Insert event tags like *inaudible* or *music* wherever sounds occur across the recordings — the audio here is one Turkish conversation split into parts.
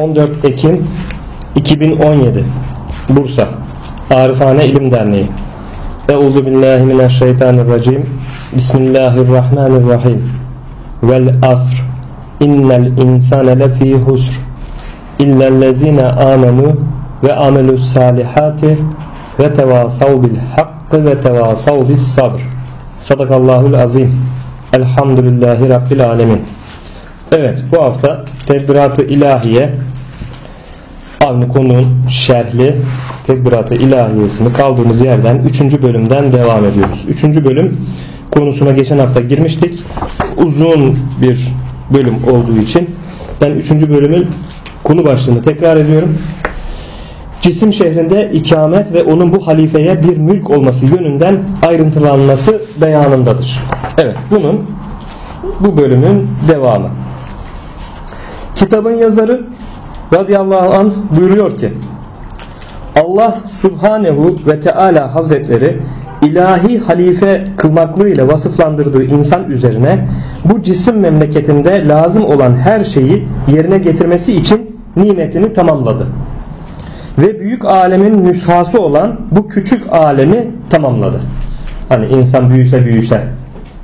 14 Ekim 2017 Bursa Arifane İlim Derneği. Euzu billahi mineşşeytanirracim. Bismillahirrahmanirrahim. Vel asr. İnnel insane lefî husr. İllellezine amenu ve amelus salihati ve tevasav bil hakkı ve tevasav bis sabr. Sadakallahul azim. Elhamdülillahi Rabbil alemin Evet bu hafta Tedbirat-ı İlahiye Avni Konuğ'un şerhli Tedbirat-ı İlahiyesini kaldığımız yerden 3. bölümden devam ediyoruz. 3. bölüm konusuna geçen hafta girmiştik. Uzun bir bölüm olduğu için ben 3. bölümün konu başlığını tekrar ediyorum. Cisim şehrinde ikamet ve onun bu halifeye bir mülk olması yönünden ayrıntılanması beyanındadır. Evet bunun bu bölümün devamı. Kitabın yazarı radıyallahu anh buyuruyor ki Allah subhanehu ve teala hazretleri ilahi halife kılmaklığıyla vasıflandırdığı insan üzerine bu cisim memleketinde lazım olan her şeyi yerine getirmesi için nimetini tamamladı. Ve büyük alemin nüshası olan bu küçük alemi tamamladı. Hani insan büyüse büyüse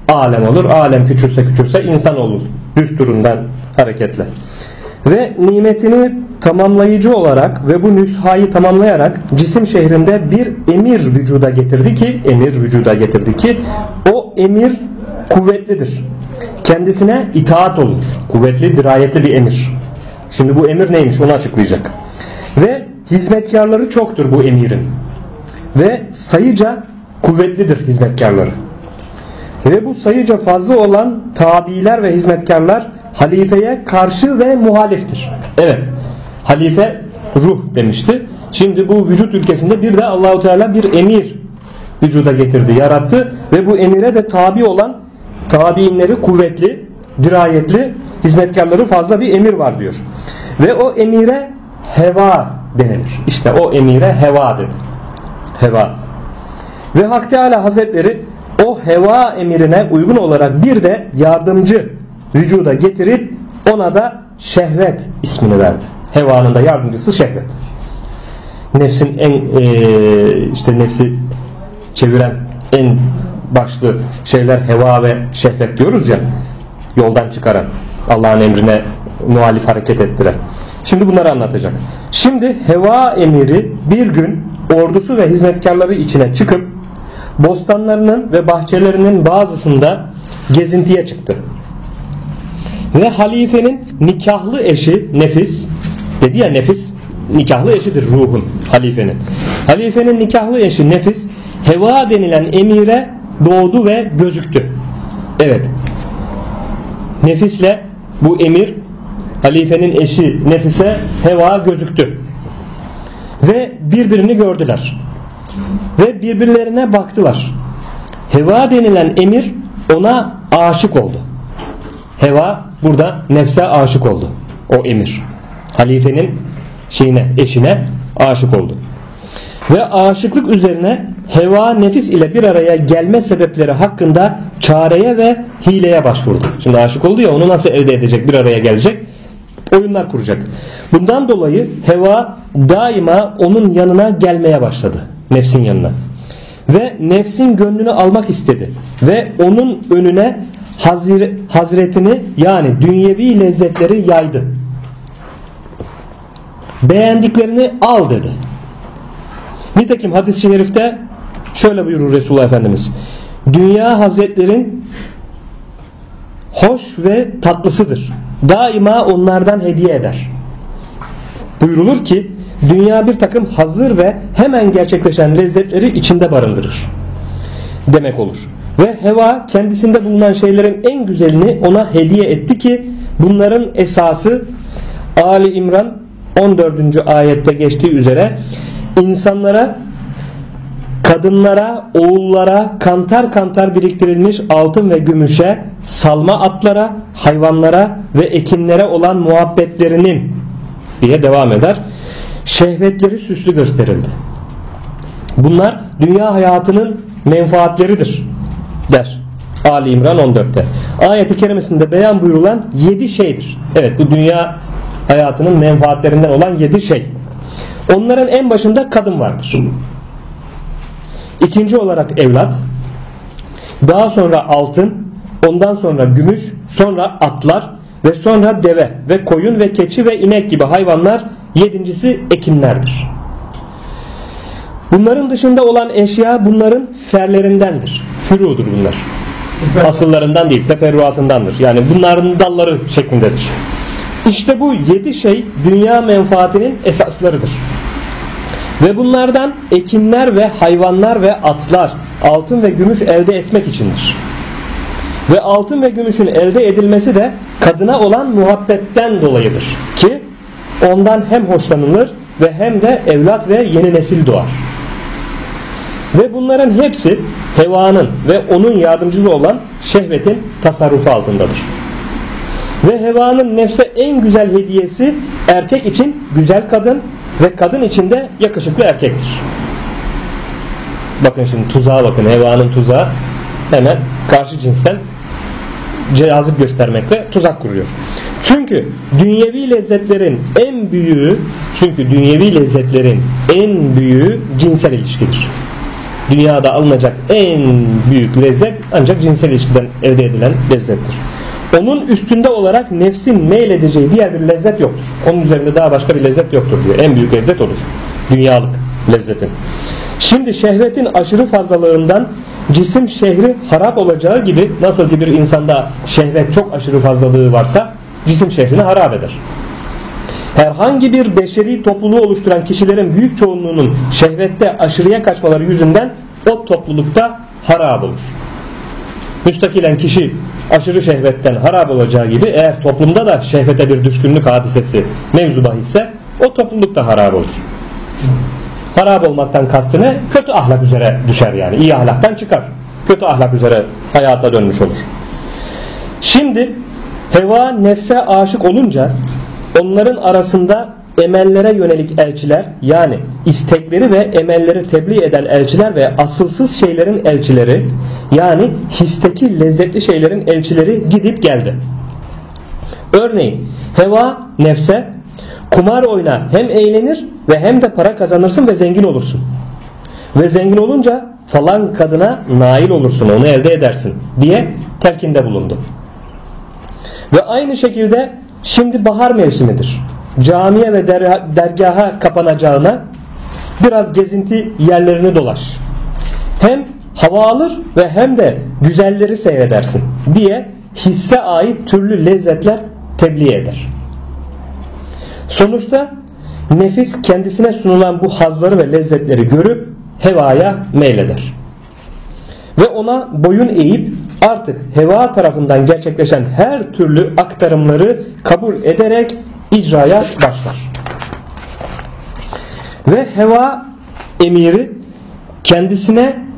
alem olur, alem küçülse küçülse insan olur. Düsturundan hareketle ve nimetini tamamlayıcı olarak ve bu nüshayı tamamlayarak cisim şehrinde bir emir vücuda getirdi ki emir vücuda getirdi ki o emir kuvvetlidir. Kendisine itaat olur. Kuvvetli, dirayetli bir emir. Şimdi bu emir neymiş onu açıklayacak. Ve hizmetkarları çoktur bu emirin. Ve sayıca kuvvetlidir hizmetkarları. Ve bu sayıca fazla olan tabiler ve hizmetkarlar halifeye karşı ve muhaliftir. Evet. Halife ruh demişti. Şimdi bu vücut ülkesinde bir de Allahu Teala bir emir vücuda getirdi, yarattı ve bu emire de tabi olan tabiinleri kuvvetli, dirayetli, hizmetkarları fazla bir emir var diyor. Ve o emire heva denilir. İşte o emire heva dedi. Heva. Ve Hak Teala Hazretleri o heva emirine uygun olarak bir de yardımcı vücuda getirip ona da şehvet ismini verdi. Hevanın da yardımcısı şehvet. Nefsin en e, işte nefsi çeviren en başlı şeyler heva ve şehvet diyoruz ya yoldan çıkaran Allah'ın emrine muhalif hareket ettiren. Şimdi bunları anlatacak. Şimdi heva emiri bir gün ordusu ve hizmetkarları içine çıkıp bostanlarının ve bahçelerinin bazısında gezintiye çıktı. Ve halifenin nikahlı eşi nefis dedi ya nefis nikahlı eşidir ruhun halifenin. Halifenin nikahlı eşi nefis heva denilen emire doğdu ve gözüktü. Evet. Nefisle bu emir halifenin eşi nefise heva gözüktü. Ve birbirini gördüler. Ve birbirlerine baktılar. Heva denilen emir ona aşık oldu. Heva burada nefse aşık oldu. O emir. Halifenin şeyine, eşine aşık oldu. Ve aşıklık üzerine heva nefis ile bir araya gelme sebepleri hakkında çareye ve hileye başvurdu. Şimdi aşık oldu ya onu nasıl elde edecek bir araya gelecek? Oyunlar kuracak. Bundan dolayı heva daima onun yanına gelmeye başladı. Nefsin yanına. Ve nefsin gönlünü almak istedi. Ve onun önüne hazir, hazretini yani dünyevi lezzetleri yaydı. Beğendiklerini al dedi. Nitekim hadis-i şerifte şöyle buyurur Resulullah Efendimiz. Dünya hazretlerin hoş ve tatlısıdır. Daima onlardan hediye eder. Buyurulur ki dünya bir takım hazır ve hemen gerçekleşen lezzetleri içinde barındırır. Demek olur. Ve heva kendisinde bulunan şeylerin en güzelini ona hediye etti ki bunların esası Ali İmran 14. ayette geçtiği üzere insanlara kadınlara, oğullara kantar kantar biriktirilmiş altın ve gümüşe, salma atlara, hayvanlara ve ekinlere olan muhabbetlerinin diye devam eder. Şehvetleri süslü gösterildi. Bunlar dünya hayatının menfaatleridir der. Ali İmran 14'te. Ayet-i kerimesinde beyan buyurulan 7 şeydir. Evet bu dünya hayatının menfaatlerinden olan yedi şey. Onların en başında kadın vardır. İkinci olarak evlat. Daha sonra altın, ondan sonra gümüş, sonra atlar ve sonra deve ve koyun ve keçi ve inek gibi hayvanlar yedincisi ekinlerdir. Bunların dışında olan eşya bunların ferlerindendir. Fürudur bunlar. Asıllarından değil, teferruatındandır. Yani bunların dalları şeklindedir. İşte bu yedi şey dünya menfaatinin esaslarıdır. Ve bunlardan ekinler ve hayvanlar ve atlar altın ve gümüş elde etmek içindir. Ve altın ve gümüşün elde edilmesi de kadına olan muhabbetten dolayıdır. Ki ondan hem hoşlanılır ve hem de evlat ve yeni nesil doğar. Ve bunların hepsi hevanın ve onun yardımcısı olan şehvetin tasarrufu altındadır. Ve hevanın nefse en güzel hediyesi erkek için güzel kadın ve kadın için de yakışıklı erkektir. Bakın şimdi tuzağa bakın. Hevanın tuzağı hemen karşı cinsten cazip göstermekle tuzak kuruyor. Çünkü dünyevi lezzetlerin en büyüğü çünkü dünyevi lezzetlerin en büyüğü cinsel ilişkidir. Dünyada alınacak en büyük lezzet ancak cinsel ilişkiden elde edilen lezzettir. Onun üstünde olarak nefsin meyledeceği diğer bir lezzet yoktur. Onun üzerinde daha başka bir lezzet yoktur diyor. En büyük lezzet odur. Dünyalık lezzetin. Şimdi şehvetin aşırı fazlalığından cisim şehri harap olacağı gibi nasıl ki bir insanda şehvet çok aşırı fazlalığı varsa cisim şehrini harap eder. Herhangi bir beşeri topluluğu oluşturan kişilerin büyük çoğunluğunun şehvette aşırıya kaçmaları yüzünden o toplulukta harap olur. Müstakilen kişi aşırı şehvetten harap olacağı gibi eğer toplumda da şehvete bir düşkünlük hadisesi mevzu bahisse o toplulukta harap olur. Harap olmaktan kastı? Kötü ahlak üzere düşer yani. İyi ahlaktan çıkar. Kötü ahlak üzere hayata dönmüş olur. Şimdi heva nefse aşık olunca onların arasında emellere yönelik elçiler yani istekleri ve emelleri tebliğ eden elçiler ve asılsız şeylerin elçileri yani histeki lezzetli şeylerin elçileri gidip geldi. Örneğin heva nefse kumar oyna hem eğlenir ve hem de para kazanırsın ve zengin olursun. Ve zengin olunca falan kadına nail olursun onu elde edersin diye telkinde bulundu. Ve aynı şekilde şimdi bahar mevsimidir camiye ve dergaha kapanacağına biraz gezinti yerlerini dolaş. Hem hava alır ve hem de güzelleri seyredersin diye hisse ait türlü lezzetler tebliğ eder. Sonuçta nefis kendisine sunulan bu hazları ve lezzetleri görüp hevaya meyleder. Ve ona boyun eğip artık heva tarafından gerçekleşen her türlü aktarımları kabul ederek icraya başlar. Ve heva emiri kendisine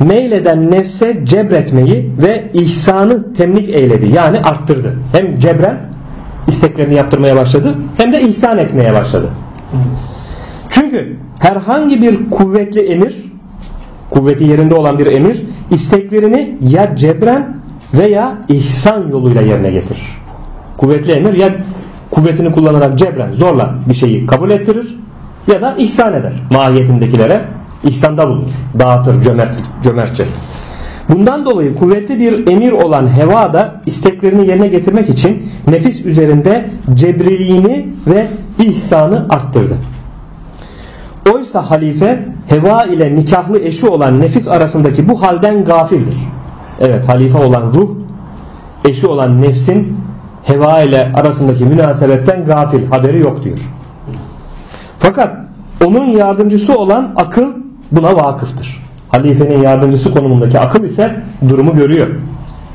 meyleden nefse cebretmeyi ve ihsanı temlik eyledi. Yani arttırdı. Hem cebren isteklerini yaptırmaya başladı hem de ihsan etmeye başladı. Çünkü herhangi bir kuvvetli emir kuvveti yerinde olan bir emir isteklerini ya cebren veya ihsan yoluyla yerine getirir. Kuvvetli emir ya kuvvetini kullanarak cebren zorla bir şeyi kabul ettirir ya da ihsan eder mahiyetindekilere ihsanda bulunur. Dağıtır cömert, cömertçe. Bundan dolayı kuvvetli bir emir olan heva da isteklerini yerine getirmek için nefis üzerinde cebriliğini ve ihsanı arttırdı. Oysa halife heva ile nikahlı eşi olan nefis arasındaki bu halden gafildir. Evet halife olan ruh eşi olan nefsin heva ile arasındaki münasebetten gafil haberi yok diyor. Fakat onun yardımcısı olan akıl buna vakıftır. Halifenin yardımcısı konumundaki akıl ise durumu görüyor.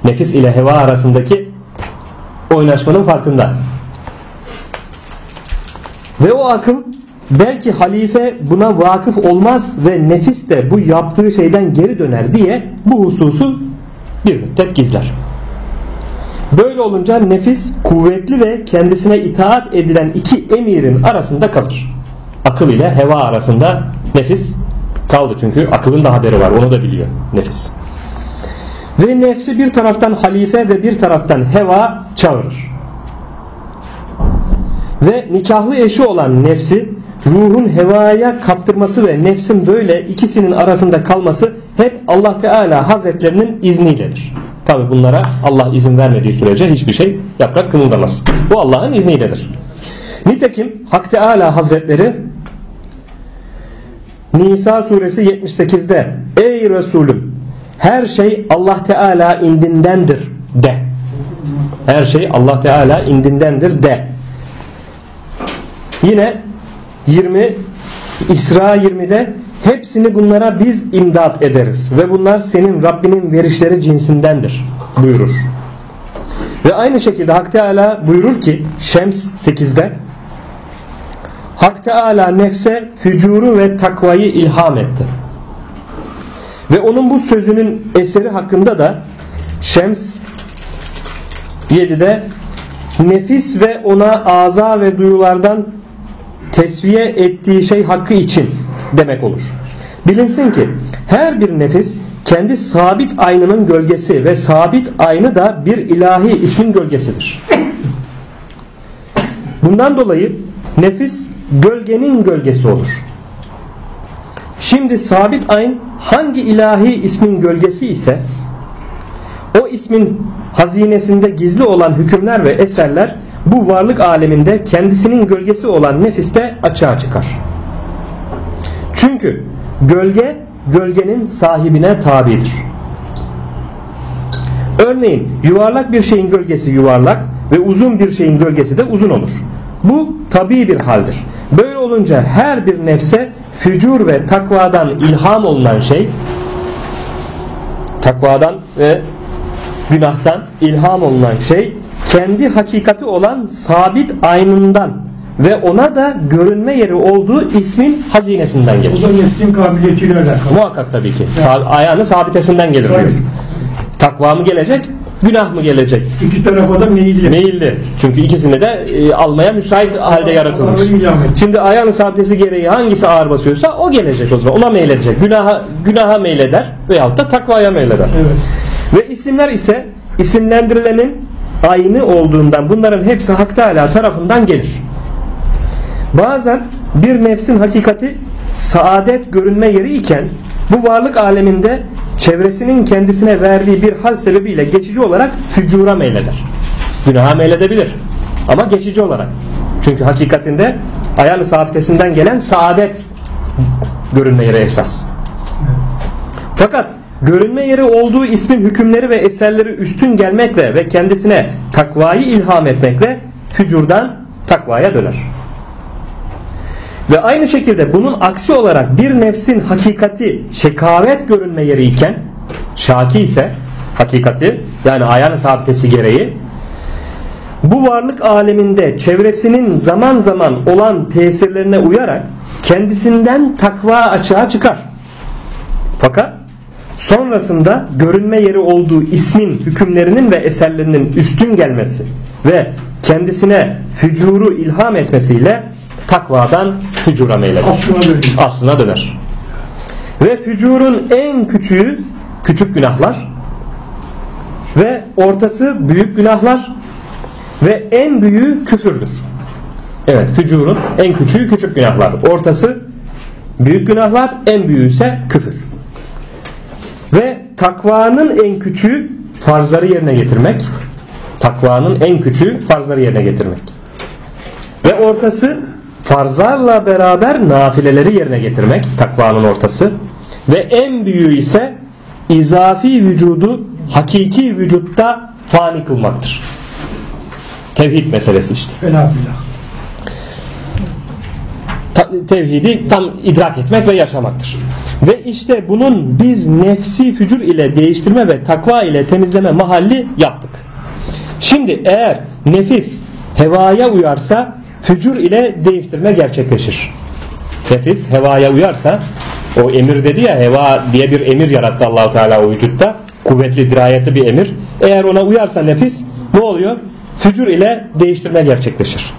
Nefis ile heva arasındaki oynaşmanın farkında. Ve o akıl belki halife buna vakıf olmaz ve nefis de bu yaptığı şeyden geri döner diye bu hususu bir müddet gizler. Böyle olunca nefis kuvvetli ve kendisine itaat edilen iki emirin arasında kalır. Akıl ile heva arasında nefis kaldı çünkü akılın da haberi var onu da biliyor nefis. Ve nefsi bir taraftan halife ve bir taraftan heva çağırır. ve nikahlı eşi olan nefsi ruhun hevaya kaptırması ve nefsin böyle ikisinin arasında kalması hep Allah Teala Hazretlerinin izniyledir. Tabi bunlara Allah izin vermediği sürece hiçbir şey yaprak kımıldamaz. Bu Allah'ın izniyledir. Nitekim Hak Teala Hazretleri Nisa suresi 78'de Ey Resulüm her şey Allah Teala indindendir de. Her şey Allah Teala indindendir de. Yine 20 İsra 20'de hepsini bunlara biz imdat ederiz ve bunlar senin Rabbinin verişleri cinsindendir buyurur. Ve aynı şekilde Hak Teala buyurur ki Şems 8'de Hak Teala nefse fücuru ve takvayı ilham etti. Ve onun bu sözünün eseri hakkında da Şems 7'de nefis ve ona aza ve duyulardan tesviye ettiği şey hakkı için demek olur. Bilinsin ki her bir nefis kendi sabit aynının gölgesi ve sabit aynı da bir ilahi ismin gölgesidir. Bundan dolayı nefis gölgenin gölgesi olur. Şimdi sabit ayn hangi ilahi ismin gölgesi ise o ismin hazinesinde gizli olan hükümler ve eserler bu varlık aleminde kendisinin gölgesi olan nefiste açığa çıkar. Çünkü gölge gölgenin sahibine tabidir. Örneğin yuvarlak bir şeyin gölgesi yuvarlak ve uzun bir şeyin gölgesi de uzun olur. Bu tabi bir haldir. Böyle olunca her bir nefse fücur ve takvadan ilham olunan şey takvadan ve günahtan ilham olunan şey kendi hakikati olan sabit aynından ve ona da görünme yeri olduğu ismin hazinesinden gelir. Bu da nefsin kabiliyetiyle alakalı. Muhakkak tabii ki. Sa- ayağını sabitesinden gelir diyor. Takva mı gelecek, günah mı gelecek? İki tarafa da meyilli. Meyilli. Çünkü ikisini de e, almaya müsait halde yaratılmış. Şimdi ayağın sabitesi gereği hangisi ağır basıyorsa o gelecek o zaman. Ona meyledecek. Günaha, günaha meyleder veyahut da takvaya meyleder. Evet. Ve isimler ise isimlendirilenin aynı olduğundan bunların hepsi Hak Teala tarafından gelir. Bazen bir nefsin hakikati saadet görünme yeri iken bu varlık aleminde çevresinin kendisine verdiği bir hal sebebiyle geçici olarak fücura meyleder. Günaha meyledebilir ama geçici olarak. Çünkü hakikatinde ayağını sabitesinden gelen saadet görünme yeri esas. Fakat görünme yeri olduğu ismin hükümleri ve eserleri üstün gelmekle ve kendisine takvayı ilham etmekle fücurdan takvaya döner. Ve aynı şekilde bunun aksi olarak bir nefsin hakikati şekavet görünme yeri iken şaki ise hakikati yani ayağın sabitesi gereği bu varlık aleminde çevresinin zaman zaman olan tesirlerine uyarak kendisinden takva açığa çıkar. Fakat sonrasında görünme yeri olduğu ismin hükümlerinin ve eserlerinin üstün gelmesi ve kendisine fücuru ilham etmesiyle takvadan fücura meyler. Aslına dönüyor. Aslına döner. Ve fücurun en küçüğü küçük günahlar ve ortası büyük günahlar ve en büyüğü küfürdür. Evet fücurun en küçüğü küçük günahlar. Ortası büyük günahlar en büyüğü ise küfür. Ve takvanın en küçüğü farzları yerine getirmek. Takvanın en küçüğü farzları yerine getirmek. Ve ortası farzlarla beraber nafileleri yerine getirmek. Takvanın ortası. Ve en büyüğü ise izafi vücudu hakiki vücutta fani kılmaktır. Tevhid meselesi işte. Ta- tevhidi tam idrak etmek ve yaşamaktır. Ve işte bunun biz nefsi fücur ile değiştirme ve takva ile temizleme mahalli yaptık. Şimdi eğer nefis hevaya uyarsa fücur ile değiştirme gerçekleşir. Nefis hevaya uyarsa o emir dedi ya heva diye bir emir yarattı Allahu Teala o vücutta. Kuvvetli dirayetli bir emir. Eğer ona uyarsa nefis ne oluyor? Fücur ile değiştirme gerçekleşir.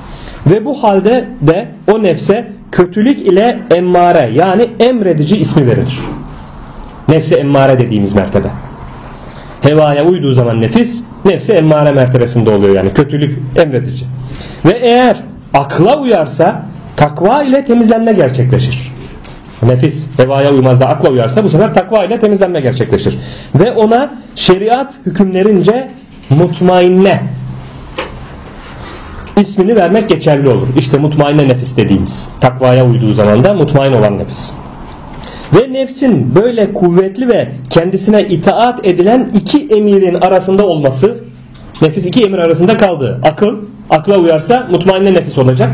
Ve bu halde de o nefse kötülük ile emmare yani emredici ismi verilir. Nefse emmare dediğimiz mertebe. Hevaya uyduğu zaman nefis nefse emmare mertebesinde oluyor yani kötülük emredici. Ve eğer akla uyarsa takva ile temizlenme gerçekleşir. Nefis hevaya uymaz da akla uyarsa bu sefer takva ile temizlenme gerçekleşir. Ve ona şeriat hükümlerince mutmainne ismini vermek geçerli olur. İşte mutmainne nefis dediğimiz. Takvaya uyduğu zaman da mutmain olan nefis. Ve nefsin böyle kuvvetli ve kendisine itaat edilen iki emirin arasında olması nefis iki emir arasında kaldı. Akıl, akla uyarsa mutmainne nefis olacak.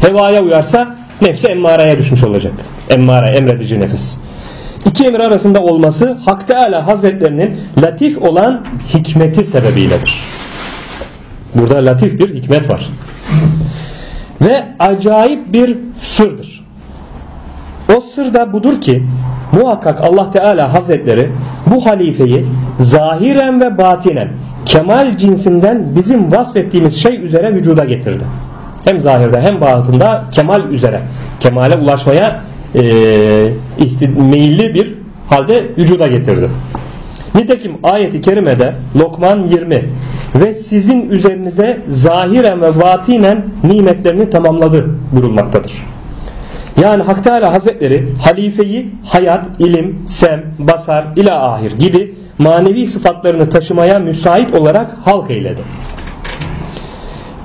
Hevaya uyarsa nefsi emmareye düşmüş olacak. Emmare, emredici nefis. İki emir arasında olması Hak Teala Hazretlerinin latif olan hikmeti sebebiyledir. Burada latif bir hikmet var. Ve acayip bir sırdır. O sır da budur ki muhakkak Allah Teala Hazretleri bu halifeyi zahiren ve batinen kemal cinsinden bizim vasfettiğimiz şey üzere vücuda getirdi. Hem zahirde hem batında kemal üzere kemale ulaşmaya e, meyilli bir halde vücuda getirdi. Nitekim ayeti kerimede Lokman 20 ve sizin üzerinize zahiren ve batinen nimetlerini tamamladı buyurulmaktadır. Yani Hak Teala Hazretleri halifeyi hayat, ilim, sem, basar, ila ahir gibi manevi sıfatlarını taşımaya müsait olarak halk eyledi.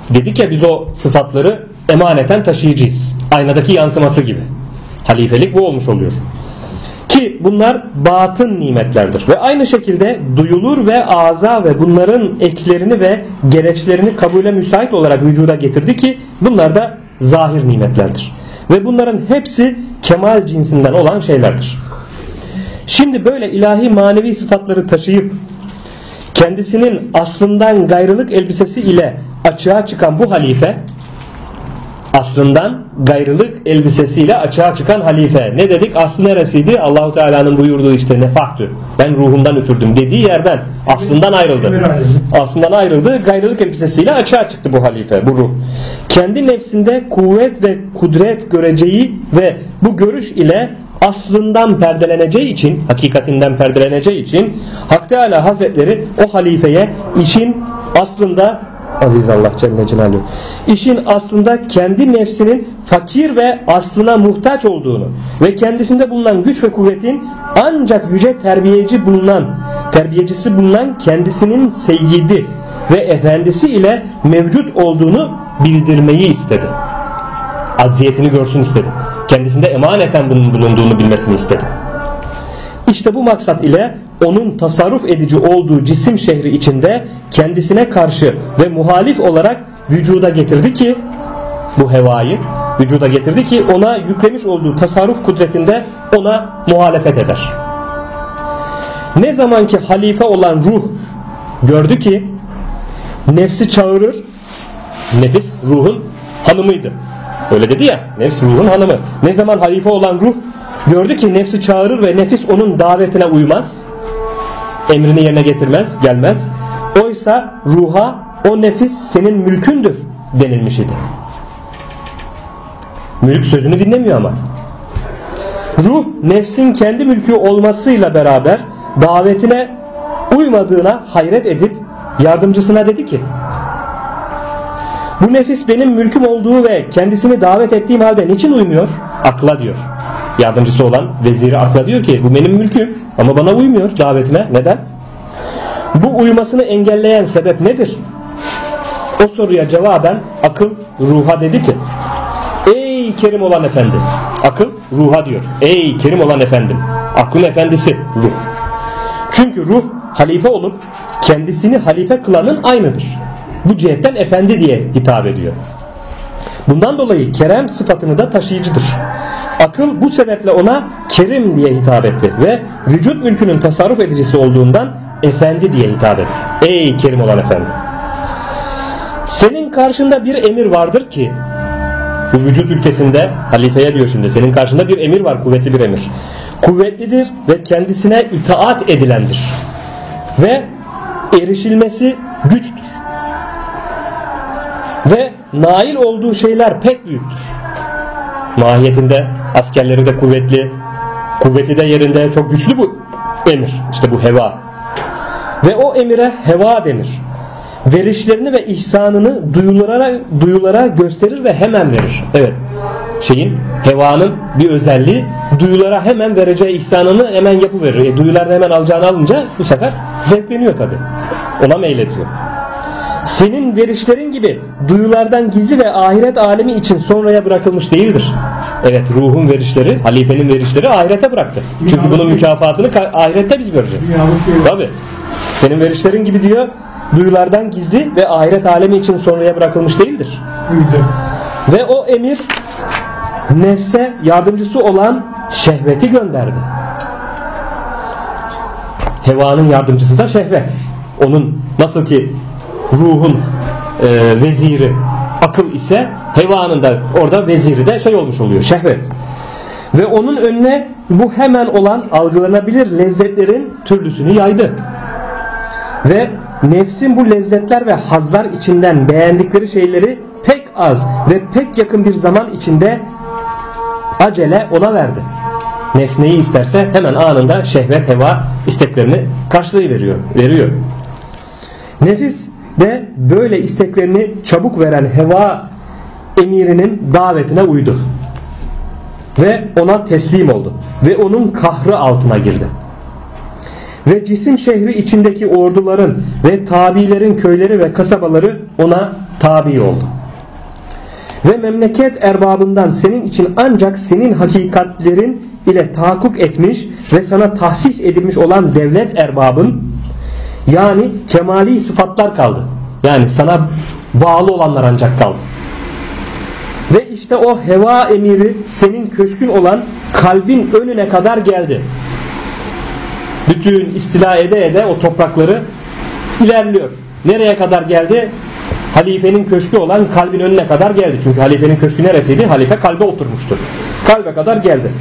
Dedik ya biz o sıfatları emaneten taşıyacağız. Aynadaki yansıması gibi. Halifelik bu olmuş oluyor. Ki bunlar batın nimetlerdir. Ve aynı şekilde duyulur ve ağza ve bunların eklerini ve gereçlerini kabule müsait olarak vücuda getirdi ki bunlar da zahir nimetlerdir. Ve bunların hepsi kemal cinsinden olan şeylerdir. Şimdi böyle ilahi manevi sıfatları taşıyıp kendisinin aslından gayrılık elbisesi ile açığa çıkan bu halife aslından gayrılık elbisesiyle açığa çıkan halife. Ne dedik? Aslı neresiydi? Allahu Teala'nın buyurduğu işte nefahtü. Ben ruhumdan üfürdüm dediği yerden aslından ayrıldı. Aslından ayrıldı. Gayrılık elbisesiyle açığa çıktı bu halife, bu ruh. Kendi nefsinde kuvvet ve kudret göreceği ve bu görüş ile aslından perdeleneceği için, hakikatinden perdeleneceği için Hak Teala Hazretleri o halifeye işin aslında Aziz Allah Celle Celaluhu. İşin aslında kendi nefsinin fakir ve aslına muhtaç olduğunu ve kendisinde bulunan güç ve kuvvetin ancak yüce terbiyeci bulunan, terbiyecisi bulunan kendisinin seyyidi ve efendisi ile mevcut olduğunu bildirmeyi istedi. Aziyetini görsün istedi. Kendisinde emaneten bunun bulunduğunu bilmesini istedi. İşte bu maksat ile onun tasarruf edici olduğu cisim şehri içinde kendisine karşı ve muhalif olarak vücuda getirdi ki bu hevayı vücuda getirdi ki ona yüklemiş olduğu tasarruf kudretinde ona muhalefet eder. Ne zaman ki halife olan ruh gördü ki nefsi çağırır nefis ruhun hanımıydı. Öyle dedi ya nefs ruhun hanımı. Ne zaman halife olan ruh gördü ki nefsi çağırır ve nefis onun davetine uymaz emrini yerine getirmez, gelmez. Oysa ruha o nefis senin mülkündür denilmiş idi. Mülk sözünü dinlemiyor ama. Ruh nefsin kendi mülkü olmasıyla beraber davetine uymadığına hayret edip yardımcısına dedi ki bu nefis benim mülküm olduğu ve kendisini davet ettiğim halde niçin uymuyor? Akla diyor yardımcısı olan veziri akla diyor ki bu benim mülküm ama bana uymuyor davetime. Neden? Bu uymasını engelleyen sebep nedir? O soruya cevaben akıl ruha dedi ki Ey kerim olan efendi akıl ruha diyor. Ey kerim olan efendim aklın efendisi ruh. Çünkü ruh halife olup kendisini halife kılanın aynıdır. Bu cihetten efendi diye hitap ediyor. Bundan dolayı kerem sıfatını da taşıyıcıdır. Akıl bu sebeple ona kerim diye hitap etti ve vücut mülkünün tasarruf edicisi olduğundan efendi diye hitap etti. Ey kerim olan efendi. Senin karşında bir emir vardır ki bu vücut ülkesinde halifeye diyor şimdi senin karşında bir emir var kuvvetli bir emir. Kuvvetlidir ve kendisine itaat edilendir. Ve erişilmesi güçtür. Ve nail olduğu şeyler pek büyüktür. Mahiyetinde askerleri de kuvvetli, kuvveti de yerinde çok güçlü bu emir. İşte bu heva. Ve o emire heva denir. verişlerini ve ihsanını duyulara duyulara gösterir ve hemen verir. Evet. Şeyin hevanın bir özelliği duyulara hemen vereceği ihsanını hemen yapıverir. E, duyularda hemen alacağını alınca bu sefer zevkleniyor tabi. Ona meylediyor. Senin verişlerin gibi duyulardan gizli ve ahiret alemi için sonraya bırakılmış değildir. Evet ruhun verişleri, halifenin verişleri ahirete bıraktı. Çünkü bunun mükafatını ka- ahirette biz göreceğiz. Tabi. Senin verişlerin gibi diyor duyulardan gizli ve ahiret alemi için sonraya bırakılmış değildir. Ve o emir nefse yardımcısı olan şehveti gönderdi. Hevanın yardımcısı da şehvet. Onun nasıl ki ruhun e, veziri akıl ise hevanın da orada veziri de şey olmuş oluyor şehvet. Ve onun önüne bu hemen olan algılanabilir lezzetlerin türlüsünü yaydı. Ve nefsin bu lezzetler ve hazlar içinden beğendikleri şeyleri pek az ve pek yakın bir zaman içinde acele ona verdi. Nefs neyi isterse hemen anında şehvet heva isteklerini karşılayıveriyor. Veriyor. Nefis de böyle isteklerini çabuk veren heva emirinin davetine uydu. Ve ona teslim oldu. Ve onun kahrı altına girdi ve cisim şehri içindeki orduların ve tabilerin köyleri ve kasabaları ona tabi oldu. Ve memleket erbabından senin için ancak senin hakikatlerin ile tahakkuk etmiş ve sana tahsis edilmiş olan devlet erbabın yani kemali sıfatlar kaldı. Yani sana bağlı olanlar ancak kaldı. Ve işte o heva emiri senin köşkün olan kalbin önüne kadar geldi bütün istila ede ede o toprakları ilerliyor. Nereye kadar geldi? Halifenin köşkü olan kalbin önüne kadar geldi. Çünkü halifenin köşkü neresiydi? Halife kalbe oturmuştu. Kalbe kadar geldi.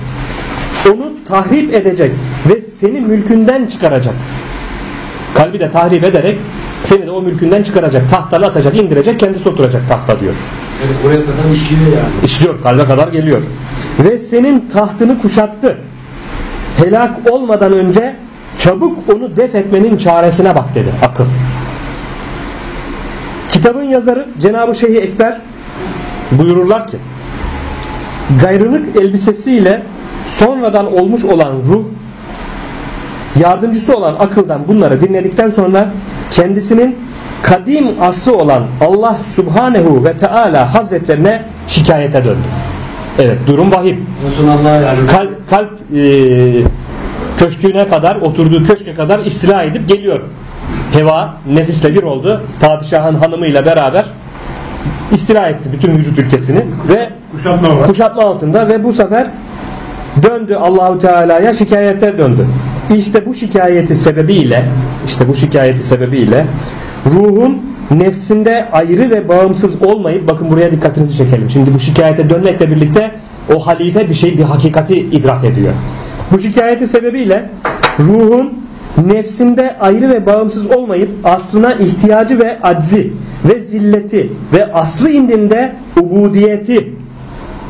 Onu tahrip edecek ve seni mülkünden çıkaracak. Kalbi de tahrip ederek seni de o mülkünden çıkaracak. Tahttan atacak, indirecek, kendisi oturacak tahta diyor. Yani oraya kadar işliyor yani. İşliyor, kalbe kadar geliyor. Ve senin tahtını kuşattı. Helak olmadan önce çabuk onu def etmenin çaresine bak dedi akıl. Kitabın yazarı Cenab-ı Şeyh Ekber buyururlar ki gayrılık elbisesiyle sonradan olmuş olan ruh yardımcısı olan akıldan bunları dinledikten sonra kendisinin kadim aslı olan Allah Subhanehu ve Teala Hazretlerine şikayete döndü. Evet durum vahim. Kalp, kalp e, köşküne kadar oturduğu köşke kadar istila edip geliyor. Heva nefisle bir oldu. Padişahın hanımıyla beraber istila etti bütün vücut ülkesini ve Kuşatma kuşatma altında ve bu sefer döndü Allahu Teala'ya şikayete döndü. İşte bu şikayeti sebebiyle işte bu şikayeti sebebiyle ruhun nefsinde ayrı ve bağımsız olmayıp bakın buraya dikkatinizi çekelim. Şimdi bu şikayete dönmekle birlikte o halife bir şey bir hakikati idrak ediyor. Bu şikayeti sebebiyle ruhun nefsinde ayrı ve bağımsız olmayıp aslına ihtiyacı ve aczi ve zilleti ve aslı indinde ubudiyeti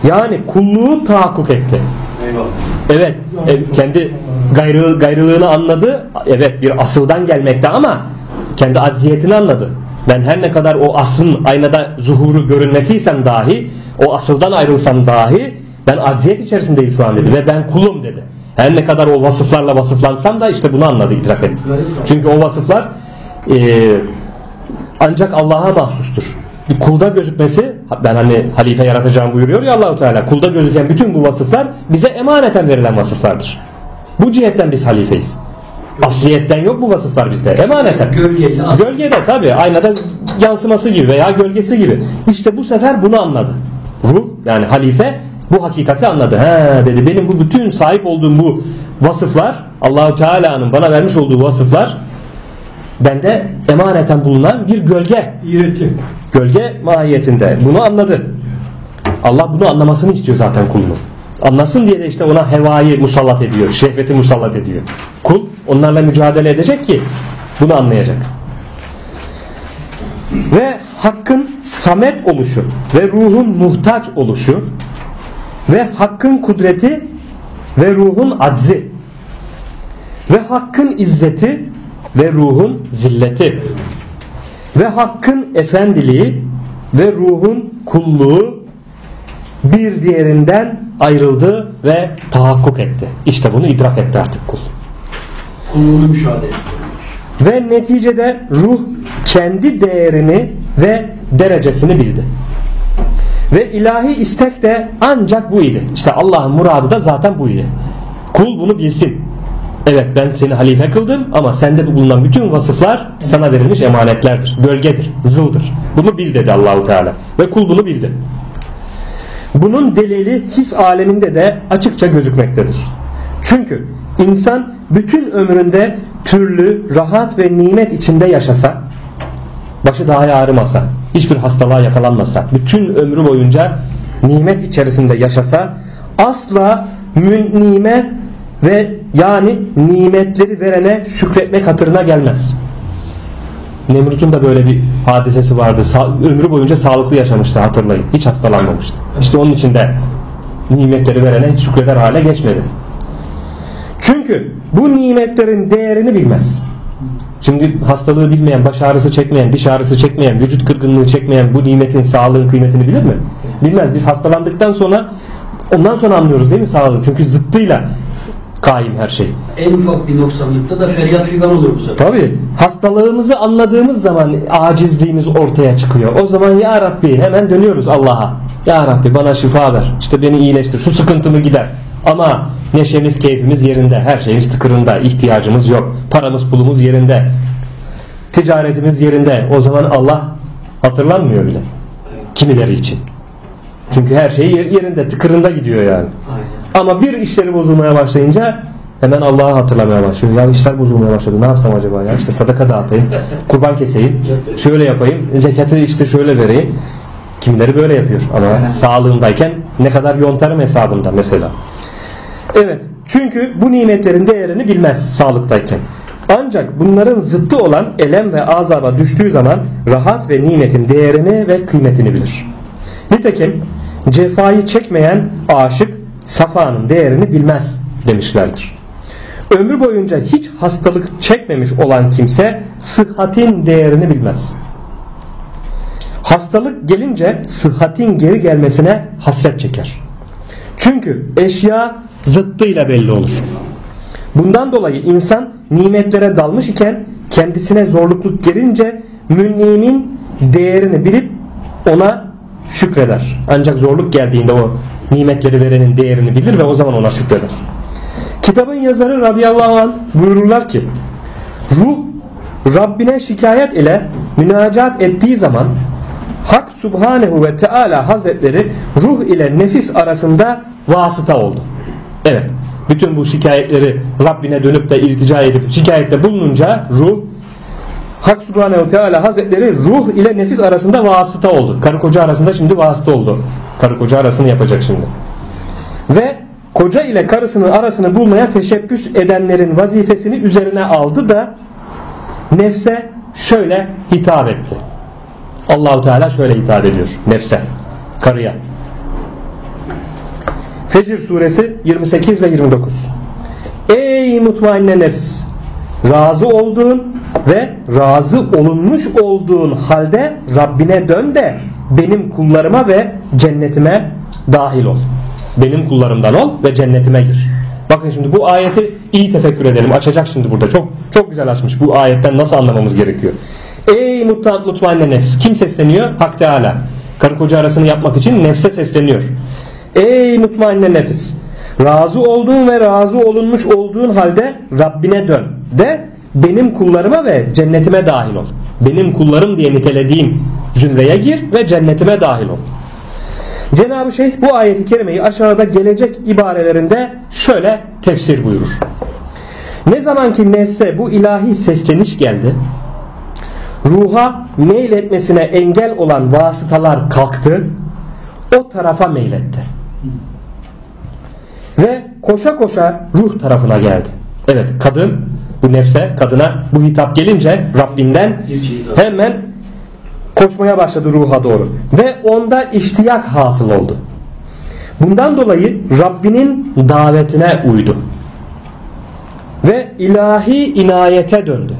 yani kulluğu tahakkuk etti. Eyvallah. Evet, e, kendi gayrı, gayrılığını anladı. Evet, bir asıldan gelmekte ama kendi acziyetini anladı. Ben her ne kadar o aslın aynada zuhuru görünmesiysem dahi, o asıldan ayrılsam dahi ben acziyet içerisindeyim şu an dedi ve ben kulum dedi. Her ne kadar o vasıflarla vasıflansam da işte bunu anladı, idrak etti. Çünkü o vasıflar e, ancak Allah'a mahsustur. Kulda gözükmesi ben hani halife yaratacağım buyuruyor ya Allahu Teala. Kulda gözüken bütün bu vasıflar bize emaneten verilen vasıflardır. Bu cihetten biz halifeyiz. Asliyetten yok bu vasıflar bizde. Emaneten. Gölgeyle Gölgede tabi aynada yansıması gibi veya gölgesi gibi. İşte bu sefer bunu anladı. Ruh yani halife bu hakikati anladı. He dedi benim bu bütün sahip olduğum bu vasıflar Allahu Teala'nın bana vermiş olduğu vasıflar bende emaneten bulunan bir gölge. İğreti. Gölge mahiyetinde. Bunu anladı. Allah bunu anlamasını istiyor zaten kulunu. Anlasın diye de işte ona hevayı musallat ediyor. Şehveti musallat ediyor. Kul onlarla mücadele edecek ki bunu anlayacak. Ve hakkın samet oluşu ve ruhun muhtaç oluşu ve hakkın kudreti ve ruhun aczi ve hakkın izzeti ve ruhun zilleti ve hakkın efendiliği ve ruhun kulluğu bir diğerinden ayrıldı ve tahakkuk etti. İşte bunu idrak etti artık kul. Kulluğunu müşahede etti. Ve neticede ruh kendi değerini ve derecesini bildi. Ve ilahi istek de ancak bu idi. İşte Allah'ın muradı da zaten bu idi. Kul bunu bilsin. Evet ben seni halife kıldım ama sende bulunan bütün vasıflar sana verilmiş emanetlerdir. Gölgedir, zıldır. Bunu bil dedi Allahu Teala. Ve kul bunu bildi. Bunun delili his aleminde de açıkça gözükmektedir. Çünkü insan bütün ömründe türlü rahat ve nimet içinde yaşasa, başı daha ağrımasa, hiçbir hastalığa yakalanmasa, bütün ömrü boyunca nimet içerisinde yaşasa, asla münnime ve yani nimetleri verene şükretmek hatırına gelmez. Nemrut'un da böyle bir hadisesi vardı. Sa- ömrü boyunca sağlıklı yaşamıştı hatırlayın. Hiç hastalanmamıştı. İşte onun için de nimetleri verene hiç şükreder hale geçmedi. Çünkü bu nimetlerin değerini bilmez. Şimdi hastalığı bilmeyen, baş ağrısı çekmeyen, diş ağrısı çekmeyen, vücut kırgınlığı çekmeyen bu nimetin, sağlığın kıymetini bilir mi? Bilmez. Biz hastalandıktan sonra ondan sonra anlıyoruz değil mi sağlığın? Çünkü zıttıyla kaim her şey. En ufak bir noksanlıkta da feryat figan olur bu sefer. Tabi hastalığımızı anladığımız zaman acizliğimiz ortaya çıkıyor. O zaman ya Rabbi hemen dönüyoruz Allah'a. Ya Rabbi bana şifa ver. İşte beni iyileştir. Şu sıkıntımı gider. Ama neşemiz keyfimiz yerinde. Her şeyimiz tıkırında. ihtiyacımız yok. Paramız pulumuz yerinde. Ticaretimiz yerinde. O zaman Allah hatırlanmıyor bile. Kimileri için. Çünkü her şey yer- yerinde tıkırında gidiyor yani. Aynen. Ama bir işleri bozulmaya başlayınca hemen Allah'ı hatırlamaya başlıyor. Ya işler bozulmaya başladı. Ne yapsam acaba ya? İşte sadaka dağıtayım. Kurban keseyim. Şöyle yapayım. Zekatı işte şöyle vereyim. Kimileri böyle yapıyor. Ama sağlığındayken ne kadar yontarım hesabında mesela. Evet. Çünkü bu nimetlerin değerini bilmez sağlıktayken. Ancak bunların zıttı olan elem ve azaba düştüğü zaman rahat ve nimetin değerini ve kıymetini bilir. Nitekim cefayı çekmeyen aşık safanın değerini bilmez demişlerdir. Ömrü boyunca hiç hastalık çekmemiş olan kimse sıhhatin değerini bilmez. Hastalık gelince sıhhatin geri gelmesine hasret çeker. Çünkü eşya zıttıyla belli olur. Bundan dolayı insan nimetlere dalmış iken kendisine zorlukluk gelince münnimin değerini bilip ona şükreder. Ancak zorluk geldiğinde o nimetleri verenin değerini bilir ve o zaman ona şükreder. Kitabın yazarı radıyallahu anh buyururlar ki ruh Rabbine şikayet ile münacat ettiği zaman Hak Subhanehu ve Teala Hazretleri ruh ile nefis arasında vasıta oldu. Evet. Bütün bu şikayetleri Rabbine dönüp de iltica edip şikayette bulununca ruh Hak Subhanehu Teala Hazretleri ruh ile nefis arasında vasıta oldu. Karı koca arasında şimdi vasıta oldu. Karı koca arasını yapacak şimdi. Ve koca ile karısının arasını bulmaya teşebbüs edenlerin vazifesini üzerine aldı da nefse şöyle hitap etti. Allahu Teala şöyle hitap ediyor nefse, karıya. Fecir suresi 28 ve 29. Ey mutmainne nefis! Razı olduğun ve razı olunmuş olduğun halde Rabbine dön de benim kullarıma ve cennetime dahil ol. Benim kullarımdan ol ve cennetime gir. Bakın şimdi bu ayeti iyi tefekkür edelim. Açacak şimdi burada. Çok çok güzel açmış. Bu ayetten nasıl anlamamız gerekiyor? Ey mutma, mutmainne nefis. Kim sesleniyor? Hak Teala. Karı koca arasını yapmak için nefse sesleniyor. Ey mutmainne nefis. Razı olduğun ve razı olunmuş olduğun halde Rabbine dön. De benim kullarıma ve cennetime dahil ol. Benim kullarım diye nitelediğim zümreye gir ve cennetime dahil ol. Cenab-ı Şeyh bu ayeti kerimeyi aşağıda gelecek ibarelerinde şöyle tefsir buyurur. Ne zaman ki nefse bu ilahi sesleniş geldi, ruha meyletmesine engel olan vasıtalar kalktı, o tarafa meyletti. Ve koşa koşa ruh tarafına geldi. Evet kadın bu nefse kadına bu hitap gelince Rabbinden hemen koşmaya başladı ruha doğru. Ve onda iştiyak hasıl oldu. Bundan dolayı Rabbinin davetine uydu. Ve ilahi inayete döndü.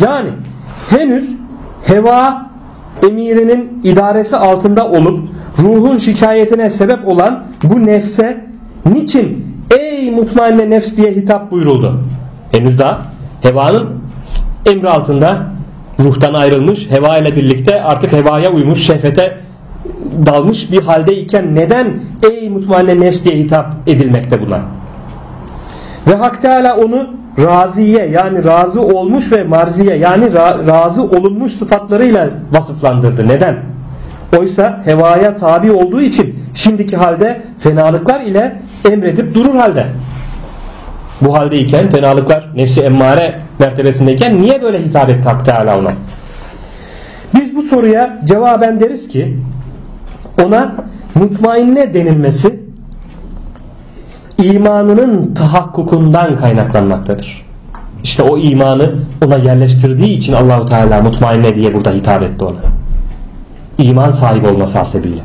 Yani henüz heva emirinin idaresi altında olup ruhun şikayetine sebep olan bu nefse niçin ey mutmainne nefs diye hitap buyuruldu? Henüz daha hevanın emri altında ruhtan ayrılmış, heva ile birlikte artık hevaya uymuş, şehvete dalmış bir haldeyken neden ey mutmainne nefs diye hitap edilmekte buna? Ve Hak Teala onu raziye yani razı olmuş ve marziye yani ra- razı olunmuş sıfatlarıyla vasıflandırdı. Neden? Oysa hevaya tabi olduğu için şimdiki halde fenalıklar ile emredip durur halde. Bu haldeyken fenalıklar nefsi emmare mertebesindeyken niye böyle hitap etti Hak Teala ona? Biz bu soruya cevaben deriz ki ona mutmainne denilmesi imanının tahakkukundan kaynaklanmaktadır. İşte o imanı ona yerleştirdiği için Allahu Teala mutmainne diye burada hitap etti ona. İman sahibi olması hasebiyle.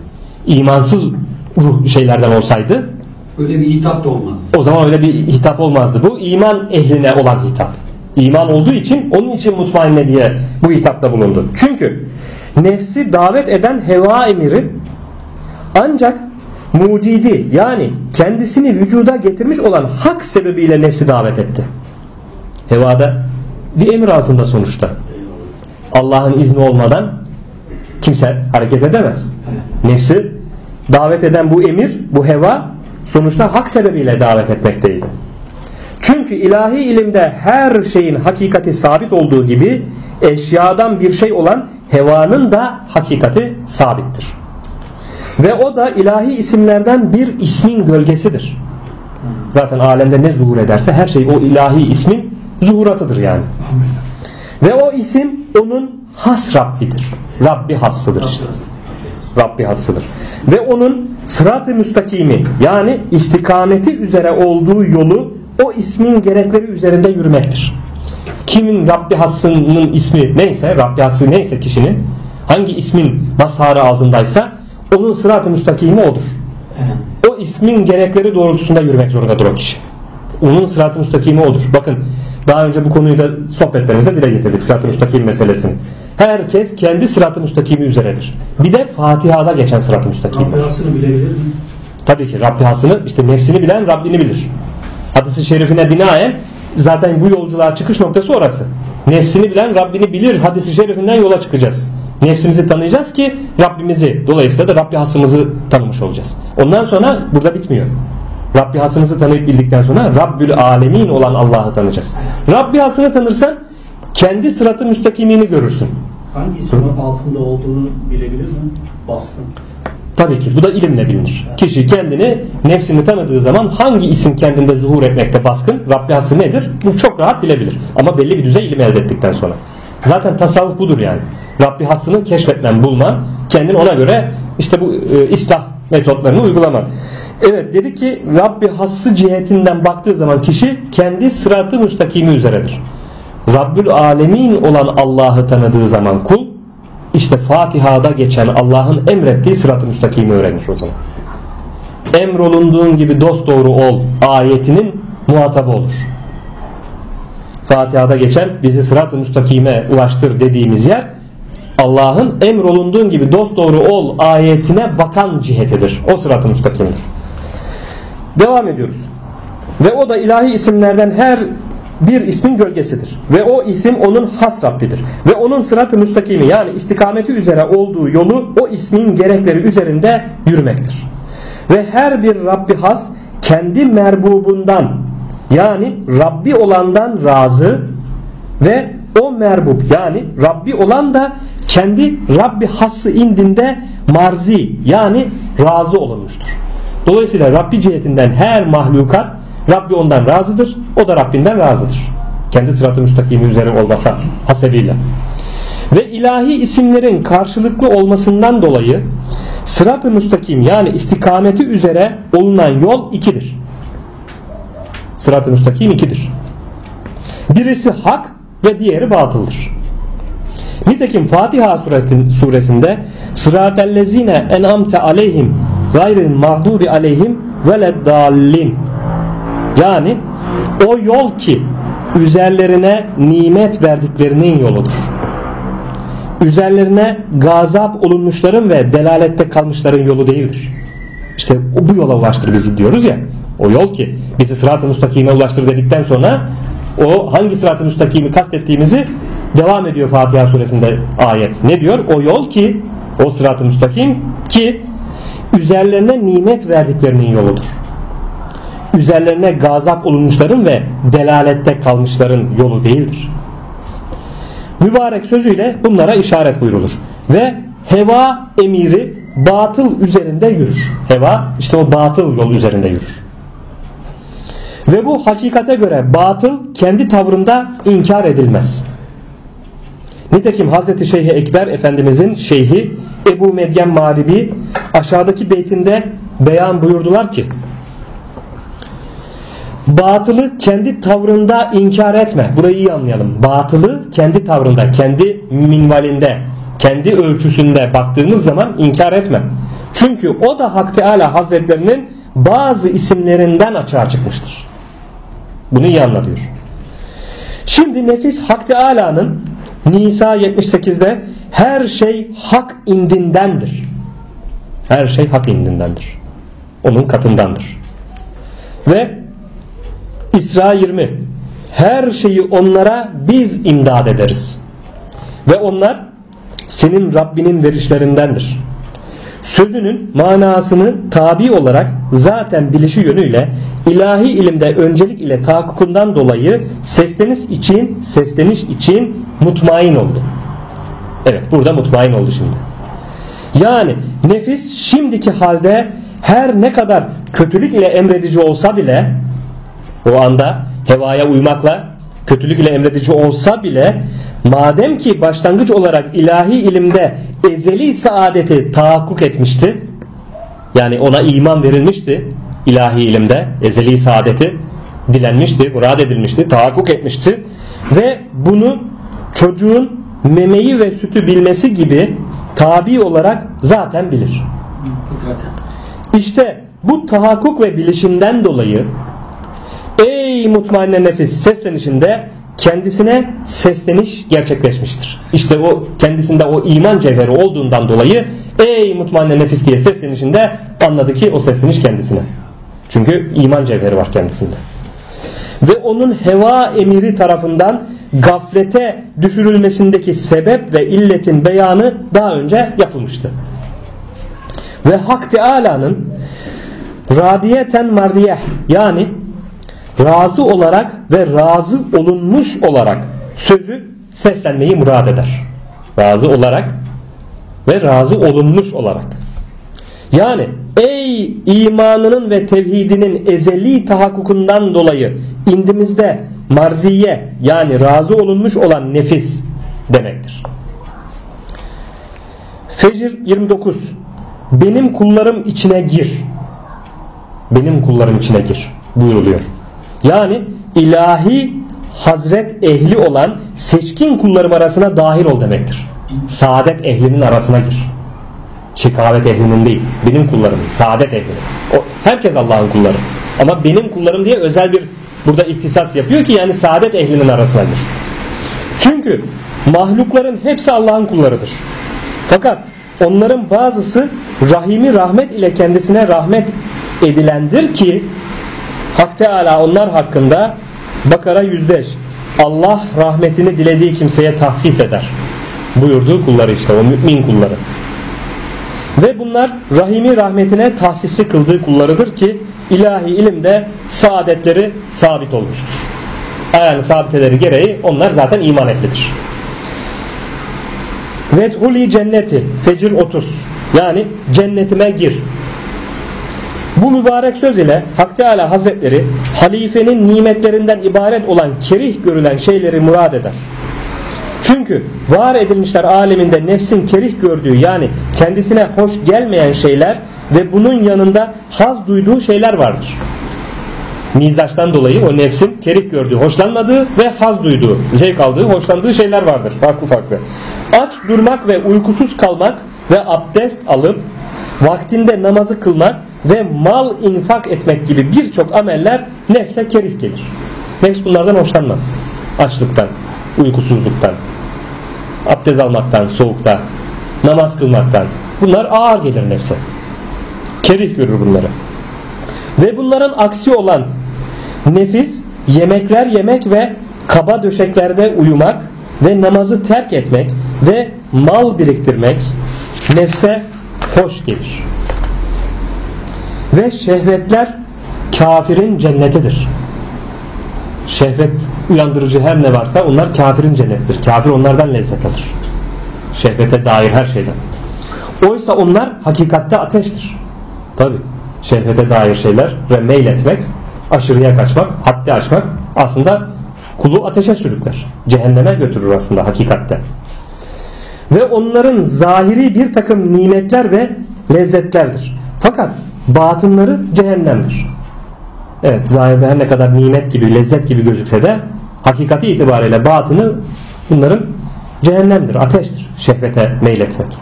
İmansız ruh şeylerden olsaydı Öyle bir hitap da olmaz. o zaman öyle bir hitap olmazdı. Bu iman ehline olan hitap. İman olduğu için onun için mutmainne diye bu hitapta bulundu. Çünkü nefsi davet eden heva emiri ancak mucidi yani kendisini vücuda getirmiş olan hak sebebiyle nefsi davet etti. Hevada bir emir altında sonuçta. Allah'ın izni olmadan kimse hareket edemez. Nefsi davet eden bu emir, bu heva sonuçta hak sebebiyle davet etmekteydi. Çünkü ilahi ilimde her şeyin hakikati sabit olduğu gibi eşyadan bir şey olan hevanın da hakikati sabittir. Ve o da ilahi isimlerden bir ismin gölgesidir. Zaten alemde ne zuhur ederse her şey o ilahi ismin zuhuratıdır yani. Ve o isim onun has Rabbidir. Rabbi hassıdır işte. Rabbi hassıdır. Ve onun sırat-ı müstakimi yani istikameti üzere olduğu yolu o ismin gerekleri üzerinde yürümektir. Kimin Rabbi hassının ismi neyse, Rabbi hası neyse kişinin hangi ismin mazharı altındaysa onun sırat-ı müstakimi odur. O ismin gerekleri doğrultusunda yürümek zorundadır o kişi. Onun sırat-ı müstakimi odur. Bakın daha önce bu konuyu da sohbetlerimizde dile getirdik sırat-ı müstakim meselesini. Herkes kendi sırat-ı müstakimi üzeredir. Bir de Fatiha'da geçen sırat-ı müstakim. Rabbasını bilebilir mi? Tabii ki Rabbi hasını işte nefsini bilen Rabbini bilir. Hadisi şerifine binaen zaten bu yolculuğa çıkış noktası orası. Nefsini bilen Rabbini bilir hadisi şerifinden yola çıkacağız. Nefsimizi tanıyacağız ki Rabbimizi dolayısıyla da Rabbi hasımızı tanımış olacağız. Ondan sonra burada bitmiyor. Rabbi hasımızı tanıyıp bildikten sonra Rabbül Alemin olan Allah'ı tanıyacağız. Rabbi hasını tanırsan kendi sıratı müstakimini görürsün. Hangi ismin altında olduğunu bilebilir mi? Baskın. Tabii ki bu da ilimle bilinir. Kişi kendini nefsini tanıdığı zaman hangi isim kendinde zuhur etmekte baskın Rabbi hası nedir? Bu çok rahat bilebilir. Ama belli bir düzey ilim elde ettikten sonra. Zaten tasavvuf budur yani. Rabbi hasını keşfetmen, bulman, kendini ona göre işte bu e, islah metotlarını uygulaman. Evet dedi ki Rabbi hası cihetinden baktığı zaman kişi kendi sıratı müstakimi üzeredir. Rabbül Alemin olan Allah'ı tanıdığı zaman kul işte Fatiha'da geçen Allah'ın emrettiği sırat-ı müstakimi öğrenir o zaman. Emrolunduğun gibi dost doğru ol ayetinin muhatabı olur. Fatiha'da geçen bizi sırat-ı müstakime ulaştır dediğimiz yer Allah'ın emrolunduğun gibi dost doğru ol ayetine bakan cihetidir. O sırat-ı müstakimdir. Devam ediyoruz. Ve o da ilahi isimlerden her bir ismin gölgesidir. Ve o isim onun has Rabbidir. Ve onun sırat-ı müstakimi yani istikameti üzere olduğu yolu o ismin gerekleri üzerinde yürümektir. Ve her bir Rabbi has kendi merbubundan yani Rabbi olandan razı ve o merbub yani Rabbi olan da kendi Rabbi hası indinde marzi yani razı olunmuştur. Dolayısıyla Rabbi cihetinden her mahlukat Rabbi ondan razıdır. O da Rabbinden razıdır. Kendi sıratı müstakimi üzere olmasa hasebiyle. Ve ilahi isimlerin karşılıklı olmasından dolayı sırat-ı müstakim yani istikameti üzere olunan yol ikidir. Sırat-ı müstakim ikidir. Birisi hak ve diğeri batıldır. Nitekim Fatiha suresinde sıratellezine en'amte aleyhim gayril mağduri aleyhim veleddallin yani o yol ki üzerlerine nimet verdiklerinin yoludur. Üzerlerine gazap olunmuşların ve delalette kalmışların yolu değildir. İşte bu yola ulaştır bizi diyoruz ya. O yol ki bizi sırat-ı müstakime ulaştır dedikten sonra o hangi sırat-ı müstakimi kastettiğimizi devam ediyor Fatiha suresinde ayet. Ne diyor? O yol ki o sırat-ı müstakim ki üzerlerine nimet verdiklerinin yoludur. Üzerlerine gazap olunmuşların ve delalette kalmışların yolu değildir. Mübarek sözüyle bunlara işaret buyrulur. Ve heva emiri batıl üzerinde yürür. Heva işte o batıl yol üzerinde yürür. Ve bu hakikate göre batıl kendi tavrında inkar edilmez. Nitekim Hazreti Şeyhi Ekber Efendimizin şeyhi Ebu Medyen Mağribi aşağıdaki beytinde beyan buyurdular ki Batılı kendi tavrında inkar etme. Burayı iyi anlayalım. Batılı kendi tavrında, kendi minvalinde, kendi ölçüsünde baktığımız zaman inkar etme. Çünkü o da Hak Teala Hazretlerinin bazı isimlerinden açığa çıkmıştır. Bunu iyi anlıyor. Şimdi nefis Hak Teala'nın Nisa 78'de her şey hak indindendir. Her şey hak indindendir. Onun katındandır. Ve İsra 20 her şeyi onlara biz imdad ederiz. Ve onlar senin Rabbinin verişlerindendir. Sözünün manasını tabi olarak zaten bilişi yönüyle ilahi ilimde öncelik ile tahakkukundan dolayı sesleniş için sesleniş için mutmain oldu. Evet burada mutmain oldu şimdi. Yani nefis şimdiki halde her ne kadar kötülük ile emredici olsa bile o anda hevaya uymakla kötülük ile emredici olsa bile madem ki başlangıç olarak ilahi ilimde ezeli saadeti tahakkuk etmişti yani ona iman verilmişti ilahi ilimde ezeli saadeti dilenmişti, murad edilmişti, tahakkuk etmişti ve bunu çocuğun memeyi ve sütü bilmesi gibi tabi olarak zaten bilir. İşte bu tahakkuk ve bilişinden dolayı ey mutmainne nefis seslenişinde kendisine sesleniş gerçekleşmiştir. İşte o kendisinde o iman cevheri olduğundan dolayı ey mutmainne nefis diye seslenişinde anladı ki o sesleniş kendisine. Çünkü iman cevheri var kendisinde. Ve onun heva emiri tarafından gaflete düşürülmesindeki sebep ve illetin beyanı daha önce yapılmıştı. Ve Hak Teala'nın radiyeten mardiyeh yani razı olarak ve razı olunmuş olarak sözü seslenmeyi murad eder. Razı olarak ve razı olunmuş olarak. Yani ey imanının ve tevhidinin ezeli tahakkukundan dolayı indimizde marziye yani razı olunmuş olan nefis demektir. Fecr 29 Benim kullarım içine gir. Benim kullarım içine gir buyuruluyor. Yani ilahi hazret ehli olan seçkin kullarım arasına dahil ol demektir. Saadet ehlinin arasına gir. Şekavet ehlinin değil. Benim kullarım. Saadet ehlinin. O, herkes Allah'ın kulları. Ama benim kullarım diye özel bir burada ihtisas yapıyor ki yani saadet ehlinin arasına gir. Çünkü mahlukların hepsi Allah'ın kullarıdır. Fakat onların bazısı rahimi rahmet ile kendisine rahmet edilendir ki Hak Teala onlar hakkında Bakara 105 Allah rahmetini dilediği kimseye tahsis eder buyurduğu kulları işte o mümin kulları. Ve bunlar rahimi rahmetine tahsisli kıldığı kullarıdır ki ilahi ilimde saadetleri sabit olmuştur. Yani sabiteleri gereği onlar zaten iman ehlidir. Vedhuli cenneti Fecir 30 yani cennetime gir bu mübarek söz ile Hak Teala Hazretleri halifenin nimetlerinden ibaret olan kerih görülen şeyleri murad eder. Çünkü var edilmişler aleminde nefsin kerih gördüğü yani kendisine hoş gelmeyen şeyler ve bunun yanında haz duyduğu şeyler vardır. Mizaçtan dolayı o nefsin kerih gördüğü, hoşlanmadığı ve haz duyduğu, zevk aldığı, hoşlandığı şeyler vardır. Farklı farklı. Aç durmak ve uykusuz kalmak ve abdest alıp vaktinde namazı kılmak ve mal infak etmek gibi birçok ameller nefse kerih gelir. Nefs bunlardan hoşlanmaz. Açlıktan, uykusuzluktan, abdest almaktan, soğukta, namaz kılmaktan. Bunlar ağır gelir nefse. Kerih görür bunları. Ve bunların aksi olan nefis yemekler yemek ve kaba döşeklerde uyumak ve namazı terk etmek ve mal biriktirmek nefse hoş gelir. Ve şehvetler kafirin cennetidir. Şehvet uyandırıcı her ne varsa onlar kafirin cennetidir. Kafir onlardan lezzet alır. Şehvete dair her şeyden. Oysa onlar hakikatte ateştir. Tabi şehvete dair şeyler ve meyletmek, aşırıya kaçmak, haddi aşmak aslında kulu ateşe sürükler. Cehenneme götürür aslında hakikatte. Ve onların zahiri bir takım nimetler ve lezzetlerdir. Fakat batınları cehennemdir. Evet zahirde her ne kadar nimet gibi, lezzet gibi gözükse de hakikati itibariyle batını bunların cehennemdir, ateştir şehvete meyletmek.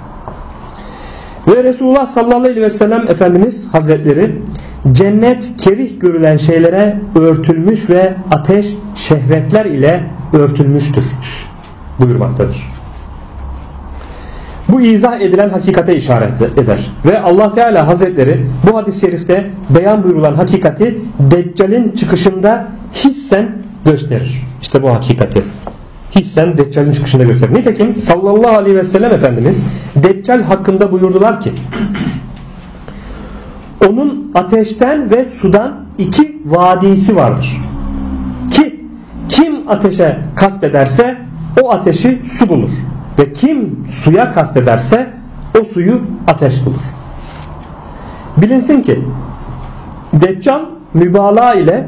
Ve Resulullah sallallahu aleyhi ve sellem Efendimiz Hazretleri cennet kerih görülen şeylere örtülmüş ve ateş şehvetler ile örtülmüştür buyurmaktadır. Bu izah edilen hakikate işaret eder. Ve Allah Teala Hazretleri bu hadis-i şerifte beyan buyurulan hakikati Deccal'in çıkışında hissen gösterir. İşte bu hakikati hissen Deccal'in çıkışında gösterir. Nitekim sallallahu aleyhi ve sellem Efendimiz Deccal hakkında buyurdular ki onun ateşten ve sudan iki vadisi vardır. Ki kim ateşe kast ederse o ateşi su bulur. Ve kim suya kast ederse o suyu ateş bulur. Bilinsin ki Deccal mübalağa ile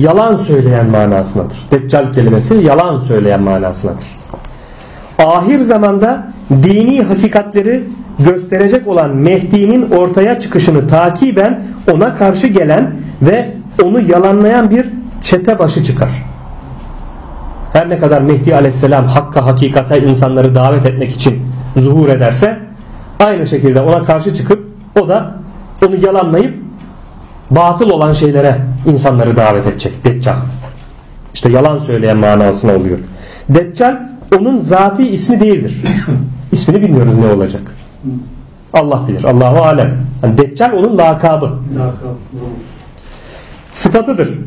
yalan söyleyen manasındadır. Deccal kelimesi yalan söyleyen manasındadır. Ahir zamanda dini hakikatleri gösterecek olan Mehdi'nin ortaya çıkışını takiben ona karşı gelen ve onu yalanlayan bir çete başı çıkar. Her ne kadar Mehdi aleyhisselam hakka hakikate insanları davet etmek için zuhur ederse aynı şekilde ona karşı çıkıp o da onu yalanlayıp batıl olan şeylere insanları davet edecek. Deccal. İşte yalan söyleyen manasına oluyor. Deccal onun zati ismi değildir. *coughs* İsmini bilmiyoruz ne olacak. Allah bilir. Allahu alem. Yani Deccal onun lakabı. Sıfatıdır.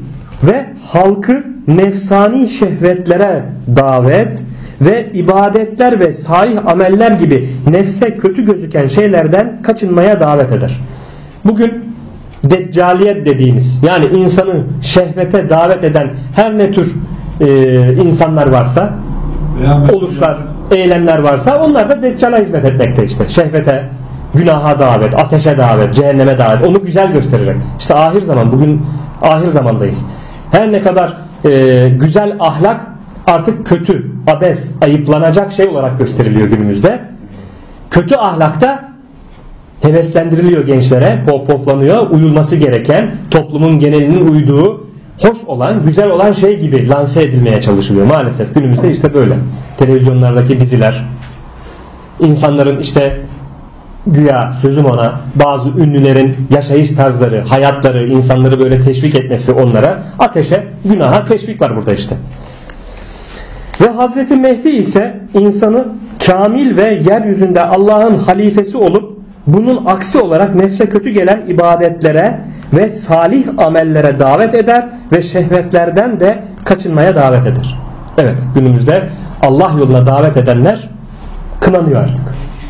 Ve halkı nefsani şehvetlere davet ve ibadetler ve sahih ameller gibi nefse kötü gözüken şeylerden kaçınmaya davet eder. Bugün deccaliyet dediğimiz yani insanı şehvete davet eden her ne tür e, insanlar varsa oluşlar, eylemler varsa onlar da deccala hizmet etmekte işte. Şehvete, günaha davet, ateşe davet, cehenneme davet. Onu güzel göstererek. İşte ahir zaman, bugün ahir zamandayız. Her ne kadar e, güzel ahlak artık kötü, abes, ayıplanacak şey olarak gösteriliyor günümüzde. Kötü ahlakta heveslendiriliyor gençlere, pohpohlanıyor. Uyulması gereken, toplumun genelinin uyduğu, hoş olan, güzel olan şey gibi lanse edilmeye çalışılıyor. Maalesef günümüzde işte böyle. Televizyonlardaki diziler, insanların işte güya sözüm ona bazı ünlülerin yaşayış tarzları, hayatları, insanları böyle teşvik etmesi onlara ateşe, günaha teşvik var burada işte. Ve Hazreti Mehdi ise insanı kamil ve yeryüzünde Allah'ın halifesi olup bunun aksi olarak nefse kötü gelen ibadetlere ve salih amellere davet eder ve şehvetlerden de kaçınmaya davet eder. Evet günümüzde Allah yoluna davet edenler kınanıyor artık.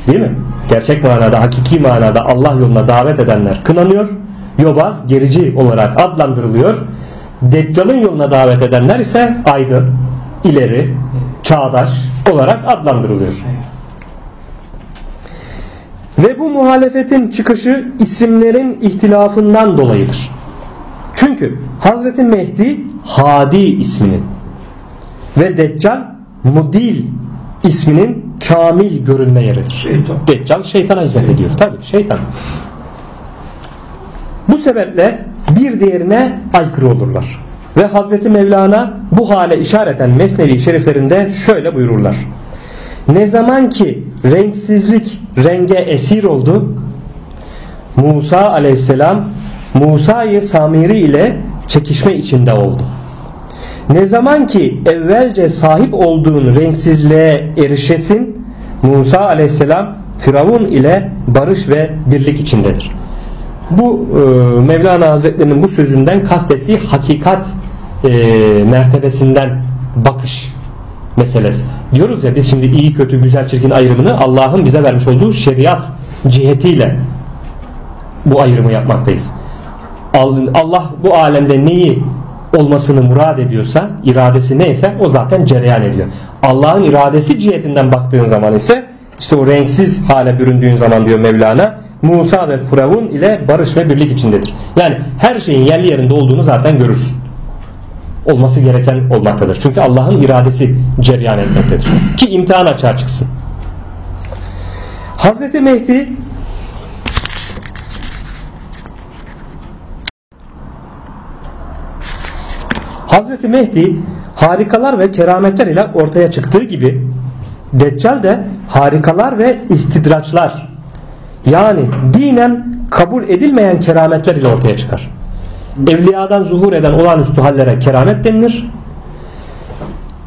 Değil mi? Gerçek manada, hakiki manada Allah yoluna davet edenler kınanıyor. Yobaz, gerici olarak adlandırılıyor. Deccal'ın yoluna davet edenler ise aydın, ileri, çağdaş olarak adlandırılıyor. Ve bu muhalefetin çıkışı isimlerin ihtilafından dolayıdır. Çünkü Hazreti Mehdi Hadi isminin ve Deccal Mudil isminin kamil görünme yeridir. Şeytan. Deccal şeytana hizmet ediyor. Tabi şeytan. Bu sebeple bir diğerine aykırı olurlar. Ve Hazreti Mevlana bu hale işareten Mesnevi şeriflerinde şöyle buyururlar. Ne zaman ki renksizlik renge esir oldu Musa aleyhisselam Musa'yı Samiri ile çekişme içinde oldu. Ne zaman ki evvelce sahip olduğun renksizliğe erişesin Musa aleyhisselam Firavun ile barış ve birlik içindedir. Bu e, Mevlana Hazretlerinin bu sözünden kastettiği hakikat e, mertebesinden bakış meselesi. Diyoruz ya biz şimdi iyi kötü güzel çirkin ayrımını Allah'ın bize vermiş olduğu şeriat cihetiyle bu ayrımı yapmaktayız. Allah bu alemde neyi olmasını murad ediyorsa, iradesi neyse o zaten cereyan ediyor. Allah'ın iradesi cihetinden baktığın zaman ise işte o renksiz hale büründüğün zaman diyor Mevlana Musa ve Firavun ile barış ve birlik içindedir. Yani her şeyin yerli yerinde olduğunu zaten görürsün. Olması gereken olmaktadır. Çünkü Allah'ın iradesi cereyan etmektedir. Ki imtihan açığa çıksın. Hazreti Mehdi Hazreti Mehdi harikalar ve kerametler ile ortaya çıktığı gibi Deccal de harikalar ve istidraçlar yani dinen kabul edilmeyen kerametler ile ortaya çıkar. Evliyadan zuhur eden olağanüstü hallere keramet denilir.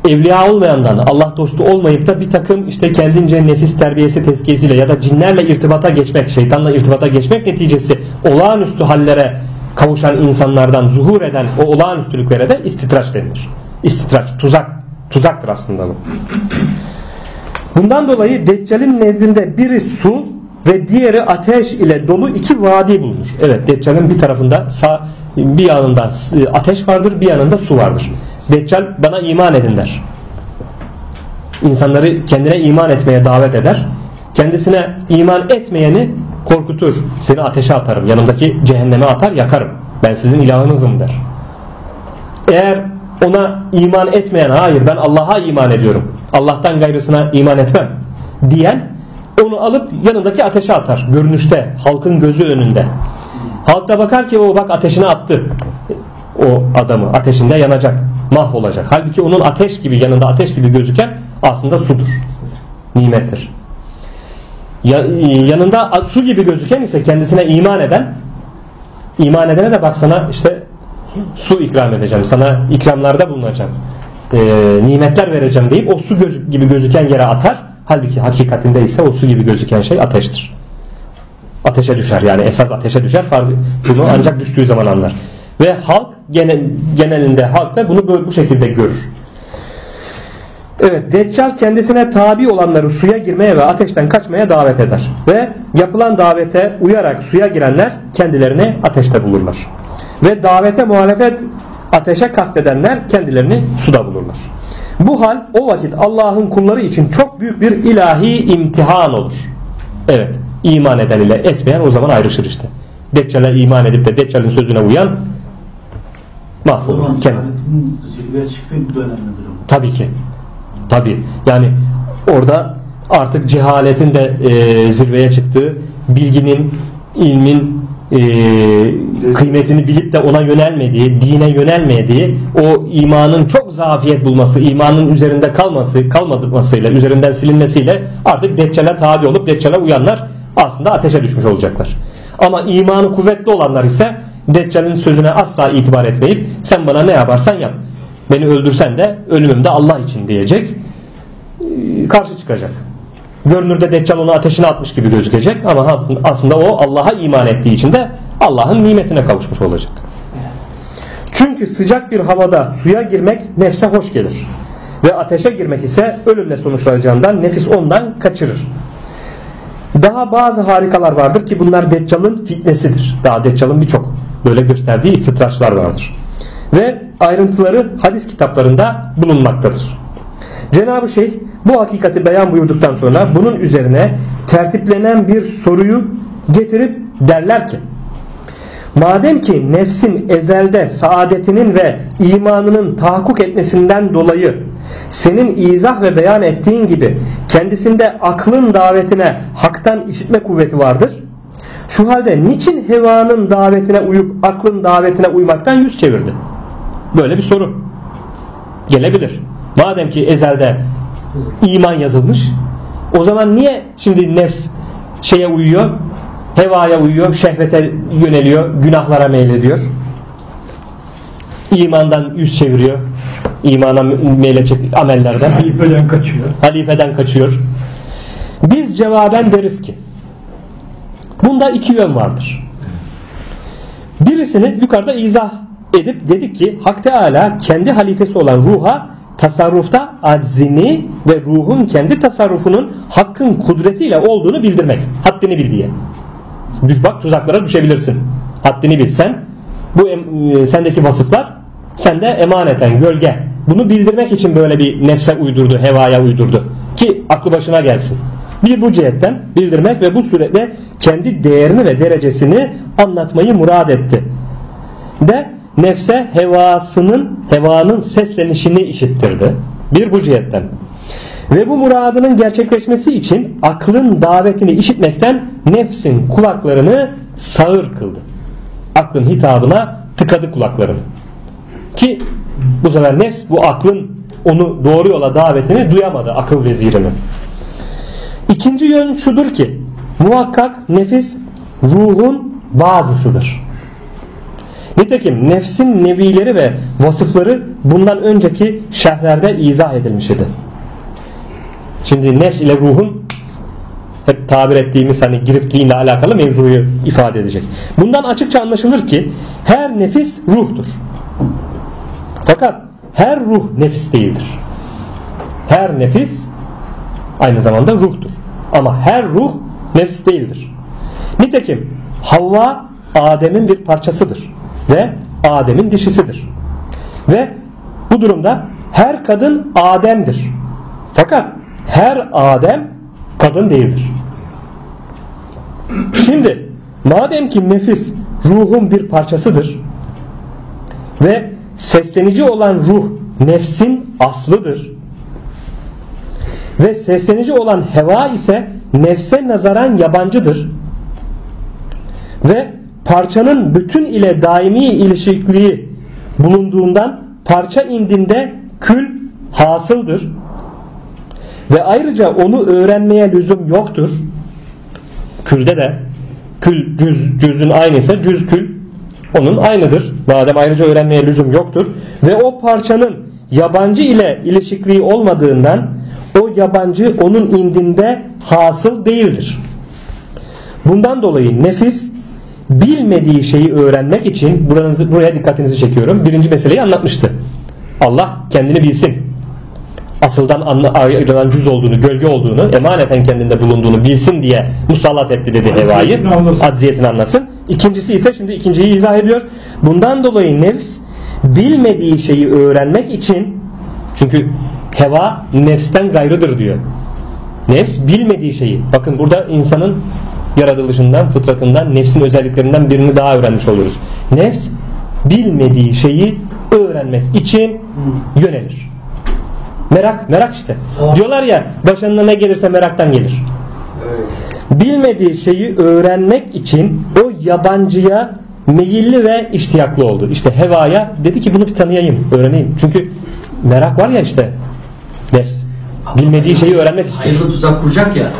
Evliya olmayandan Allah dostu olmayıp da bir takım işte kendince nefis terbiyesi tezkiyesiyle ya da cinlerle irtibata geçmek, şeytanla irtibata geçmek neticesi olağanüstü hallere kavuşan insanlardan zuhur eden o olağanüstülüklere de istitraç denilir. İstitraç, tuzak. Tuzaktır aslında bu. Bundan dolayı Deccal'in nezdinde biri su ve diğeri ateş ile dolu iki vadi bulunur. Evet Deccal'in bir tarafında sağ, bir yanında ateş vardır bir yanında su vardır. Deccal bana iman edin der. İnsanları kendine iman etmeye davet eder. Kendisine iman etmeyeni korkutur. Seni ateşe atarım. Yanımdaki cehenneme atar yakarım. Ben sizin ilahınızım der. Eğer ona iman etmeyen hayır ben Allah'a iman ediyorum. Allah'tan gayrısına iman etmem diyen onu alıp yanındaki ateşe atar. Görünüşte halkın gözü önünde. Halk da bakar ki o bak ateşine attı. O adamı ateşinde yanacak. Mahvolacak. Halbuki onun ateş gibi yanında ateş gibi gözüken aslında sudur. Nimettir. Yanında su gibi gözüken ise kendisine iman eden iman edene de bak sana işte su ikram edeceğim. Sana ikramlarda bulunacağım. E, nimetler vereceğim deyip o su göz, gibi gözüken yere atar. Halbuki hakikatinde ise o su gibi gözüken şey ateştir. Ateşe düşer yani esas ateşe düşer. Bunu ancak düştüğü zaman anlar. Ve halk genel, genelinde halk da bunu bu şekilde görür. Evet, Deccal kendisine tabi olanları suya girmeye ve ateşten kaçmaya davet eder. Ve yapılan davete uyarak suya girenler kendilerini ateşte bulurlar. Ve davete muhalefet ateşe kastedenler kendilerini suda bulurlar. Bu hal o vakit Allah'ın kulları için çok büyük bir ilahi imtihan olur. Evet, iman eden ile etmeyen o zaman ayrışır işte. Deccal'e iman edip de Deccal'in sözüne uyan mahvolur. Ama. Tabii ki. Tabi yani orada artık cehaletin de e, zirveye çıktığı, bilginin, ilmin e, kıymetini bilip de ona yönelmediği, dine yönelmediği, o imanın çok zafiyet bulması, imanın üzerinde kalması, kalmamasıyla, üzerinden silinmesiyle artık deccale tabi olup deccale uyanlar aslında ateşe düşmüş olacaklar. Ama imanı kuvvetli olanlar ise Deccal'in sözüne asla itibar etmeyip sen bana ne yaparsan yap. Beni öldürsen de ölümüm de Allah için diyecek. Ee, karşı çıkacak. Görünürde Deccal onu ateşine atmış gibi gözükecek ama aslında, aslında o Allah'a iman ettiği için de Allah'ın nimetine kavuşmuş olacak. Çünkü sıcak bir havada suya girmek nefse hoş gelir. Ve ateşe girmek ise ölümle sonuçlanacağından nefis ondan kaçırır. Daha bazı harikalar vardır ki bunlar Deccal'ın fitnesidir. Daha Deccal'ın birçok böyle gösterdiği istitraçlar vardır ve ayrıntıları hadis kitaplarında bulunmaktadır. Cenab-ı Şeyh bu hakikati beyan buyurduktan sonra bunun üzerine tertiplenen bir soruyu getirip derler ki Madem ki nefsin ezelde saadetinin ve imanının tahakkuk etmesinden dolayı senin izah ve beyan ettiğin gibi kendisinde aklın davetine haktan işitme kuvveti vardır. Şu halde niçin hevanın davetine uyup aklın davetine uymaktan yüz çevirdi? Böyle bir soru gelebilir. Madem ki ezelde iman yazılmış o zaman niye şimdi nefs şeye uyuyor hevaya uyuyor şehvete yöneliyor günahlara meylediyor imandan yüz çeviriyor imana meylecek amellerden. Halifeden kaçıyor. Halifeden kaçıyor. Biz cevaben deriz ki bunda iki yön vardır. Birisini yukarıda izah edip dedik ki Hak Teala kendi halifesi olan ruha tasarrufta aczini ve ruhun kendi tasarrufunun hakkın kudretiyle olduğunu bildirmek. Haddini bil diye. Düş bak tuzaklara düşebilirsin. Haddini bilsen bu em- e, sendeki vasıflar sende emaneten gölge. Bunu bildirmek için böyle bir nefse uydurdu, hevaya uydurdu. Ki aklı başına gelsin. Bir bu cihetten bildirmek ve bu surette kendi değerini ve derecesini anlatmayı murad etti. De nefse hevasının hevanın seslenişini işittirdi. Bir bu cihetten. Ve bu muradının gerçekleşmesi için aklın davetini işitmekten nefsin kulaklarını sağır kıldı. Aklın hitabına tıkadı kulaklarını. Ki bu sefer nefs bu aklın onu doğru yola davetini duyamadı akıl vezirinin. İkinci yön şudur ki muhakkak nefis ruhun bazısıdır. Nitekim nefsin nevileri ve vasıfları bundan önceki şerhlerde izah edilmiş idi. Şimdi nefs ile ruhun hep tabir ettiğimiz hani girifliğinle alakalı mevzuyu ifade edecek. Bundan açıkça anlaşılır ki her nefis ruhtur. Fakat her ruh nefis değildir. Her nefis aynı zamanda ruhtur. Ama her ruh nefs değildir. Nitekim Havva Adem'in bir parçasıdır ve Adem'in dişisidir. Ve bu durumda her kadın Adem'dir. Fakat her Adem kadın değildir. Şimdi madem ki nefis ruhun bir parçasıdır ve seslenici olan ruh nefsin aslıdır ve seslenici olan heva ise nefse nazaran yabancıdır ve parçanın bütün ile daimi ilişikliği bulunduğundan parça indinde kül hasıldır ve ayrıca onu öğrenmeye lüzum yoktur. Külde de kül cüz, cüzün aynıysa cüz kül onun aynıdır. Madem ayrıca öğrenmeye lüzum yoktur ve o parçanın yabancı ile ilişikliği olmadığından o yabancı onun indinde hasıl değildir. Bundan dolayı nefis bilmediği şeyi öğrenmek için buranızı, buraya dikkatinizi çekiyorum. Birinci meseleyi anlatmıştı. Allah kendini bilsin. Asıldan ayrılan cüz olduğunu, gölge olduğunu, emaneten kendinde bulunduğunu bilsin diye musallat etti dedi hevayı. Acziyetini anlasın. İkincisi ise şimdi ikinciyi izah ediyor. Bundan dolayı nefs bilmediği şeyi öğrenmek için çünkü heva nefsten gayrıdır diyor. Nefs bilmediği şeyi. Bakın burada insanın yaratılışından, fıtratından, nefsin özelliklerinden birini daha öğrenmiş oluyoruz. Nefs bilmediği şeyi öğrenmek için yönelir. Merak, merak işte. Diyorlar ya başına ne gelirse meraktan gelir. Bilmediği şeyi öğrenmek için o yabancıya meyilli ve iştiyaklı oldu. İşte hevaya dedi ki bunu bir tanıyayım, öğreneyim. Çünkü merak var ya işte nefs. Bilmediği şeyi öğrenmek istiyor. Hayırlı tuzak kuracak ya.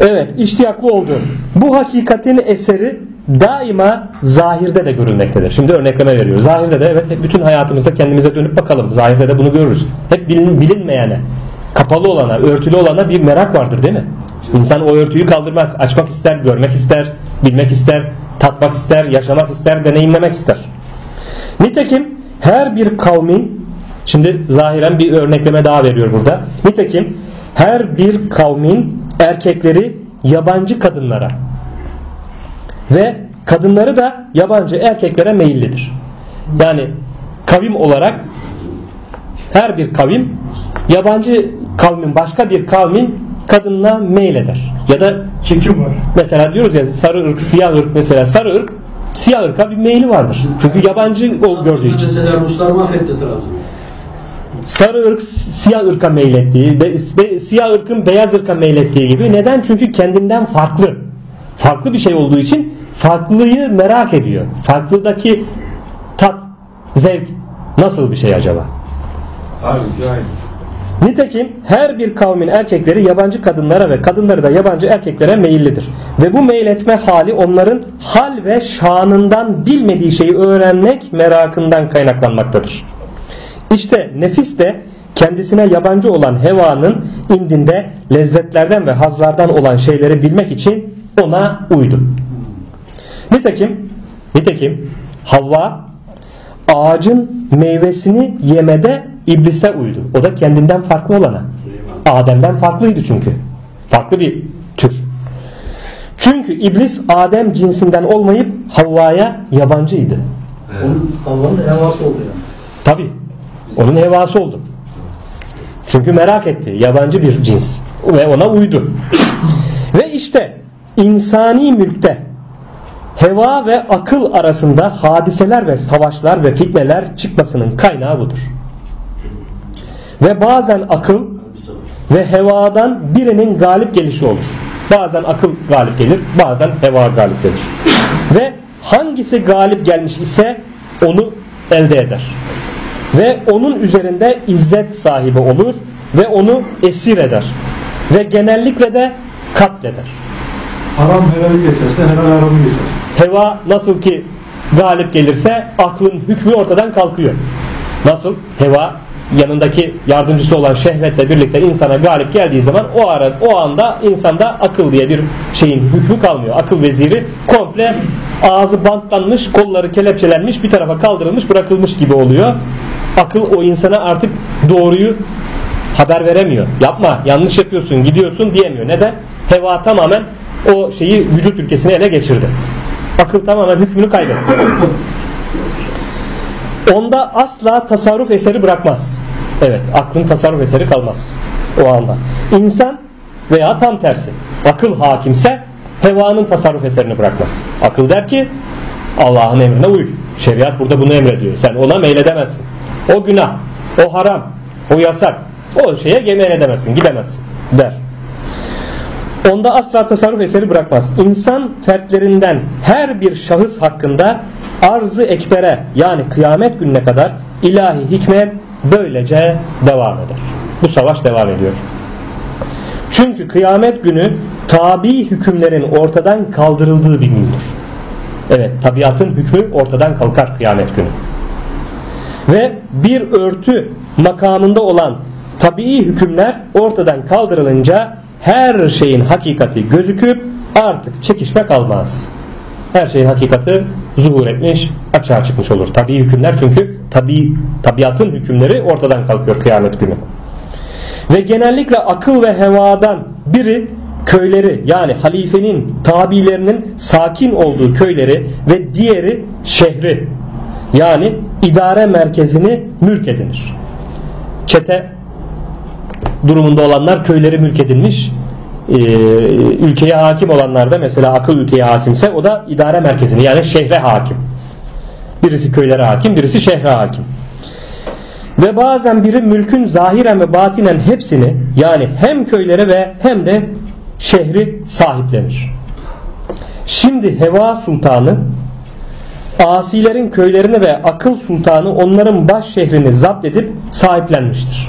Evet iştiyaklı oldu. Bu hakikatin eseri daima zahirde de görülmektedir. Şimdi örnekleme veriyor. Zahirde de evet hep bütün hayatımızda kendimize dönüp bakalım. Zahirde de bunu görürüz. Hep bilin, bilinmeyene, kapalı olana, örtülü olana bir merak vardır değil mi? İnsan o örtüyü kaldırmak, açmak ister, görmek ister, bilmek ister, tatmak ister, yaşamak ister, deneyimlemek ister. Nitekim her bir kavmin şimdi zahiren bir örnekleme daha veriyor burada. Nitekim her bir kavmin erkekleri yabancı kadınlara ve kadınları da yabancı erkeklere meyillidir. Yani kavim olarak her bir kavim yabancı kavmin başka bir kavmin kadınına meyleder. Ya da Çekim var. mesela diyoruz ya sarı ırk, siyah ırk mesela sarı ırk siyah ırka bir meyli vardır. Çünkü yabancı gördüğü için. Mesela Ruslar mahvetti Trabzon'u. Sarı ırk siyah ırka meylettiği, be- be- siyah ırkın beyaz ırka meylettiği gibi. Neden? Çünkü kendinden farklı. Farklı bir şey olduğu için farklıyı merak ediyor. Farklıdaki tat, zevk nasıl bir şey acaba? Halbuki aynı. Nitekim her bir kavmin erkekleri yabancı kadınlara ve kadınları da yabancı erkeklere meyillidir. Ve bu meyletme hali onların hal ve şanından bilmediği şeyi öğrenmek merakından kaynaklanmaktadır. İşte nefis de kendisine yabancı olan hevanın indinde lezzetlerden ve hazlardan olan şeyleri bilmek için ona uydu. Nitekim, nitekim Havva ağacın meyvesini yemede iblise uydu. O da kendinden farklı olana. Adem'den farklıydı çünkü. Farklı bir tür. Çünkü iblis Adem cinsinden olmayıp Havva'ya yabancıydı. Onun Havva'nın hevası oldu yani. Onun hevası oldu. Çünkü merak etti. Yabancı bir cins. Ve ona uydu. ve işte insani mülkte heva ve akıl arasında hadiseler ve savaşlar ve fitneler çıkmasının kaynağı budur. Ve bazen akıl ve hevadan birinin galip gelişi olur. Bazen akıl galip gelir, bazen heva galip gelir. Ve hangisi galip gelmiş ise onu elde eder. Ve onun üzerinde izzet sahibi olur ve onu esir eder. Ve genellikle de katleder. Haram helali geçerse helal haramı geçer. Heva nasıl ki galip gelirse aklın hükmü ortadan kalkıyor. Nasıl? Heva yanındaki yardımcısı olan şehvetle birlikte insana galip geldiği zaman o ara o anda insanda akıl diye bir şeyin hükmü kalmıyor. Akıl veziri komple ağzı bantlanmış, kolları kelepçelenmiş, bir tarafa kaldırılmış, bırakılmış gibi oluyor. Akıl o insana artık doğruyu haber veremiyor. Yapma, yanlış yapıyorsun, gidiyorsun diyemiyor. Neden? Heva tamamen o şeyi vücut ülkesine ele geçirdi. Akıl tamamen hükmünü kaybetti. Onda asla tasarruf eseri bırakmaz. Evet, aklın tasarruf eseri kalmaz o anda. İnsan veya tam tersi. Akıl hakimse hevanın tasarruf eserini bırakmaz. Akıl der ki Allah'ın emrine uy. Şeriat burada bunu emrediyor. Sen ona meyledemezsin. O günah, o haram, o yasak. O şeye meyledemezsin, gidemezsin der. Onda asla tasarruf eseri bırakmaz. İnsan fertlerinden her bir şahıs hakkında arzı ekbere yani kıyamet gününe kadar ilahi hikmet böylece devam eder. Bu savaş devam ediyor. Çünkü kıyamet günü tabi hükümlerin ortadan kaldırıldığı bir gündür. Evet tabiatın hükmü ortadan kalkar kıyamet günü. Ve bir örtü makamında olan tabii hükümler ortadan kaldırılınca her şeyin hakikati gözüküp artık çekişme kalmaz. Her şeyin hakikati zuhur etmiş, açığa çıkmış olur. Tabii hükümler çünkü tabi tabiatın hükümleri ortadan kalkıyor kıyamet günü. Ve genellikle akıl ve hevadan biri köyleri yani halifenin tabilerinin sakin olduğu köyleri ve diğeri şehri yani idare merkezini mülk edinir. Çete durumunda olanlar köyleri mülk edinmiş. Ee, ülkeye hakim olanlar da mesela akıl ülkeye hakimse o da idare merkezini yani şehre hakim. Birisi köylere hakim, birisi şehre hakim. Ve bazen biri mülkün zahiren ve batinen hepsini yani hem köylere ve hem de şehri sahiplenir. Şimdi Heva Sultanı asilerin köylerini ve akıl sultanı onların baş şehrini zapt edip sahiplenmiştir.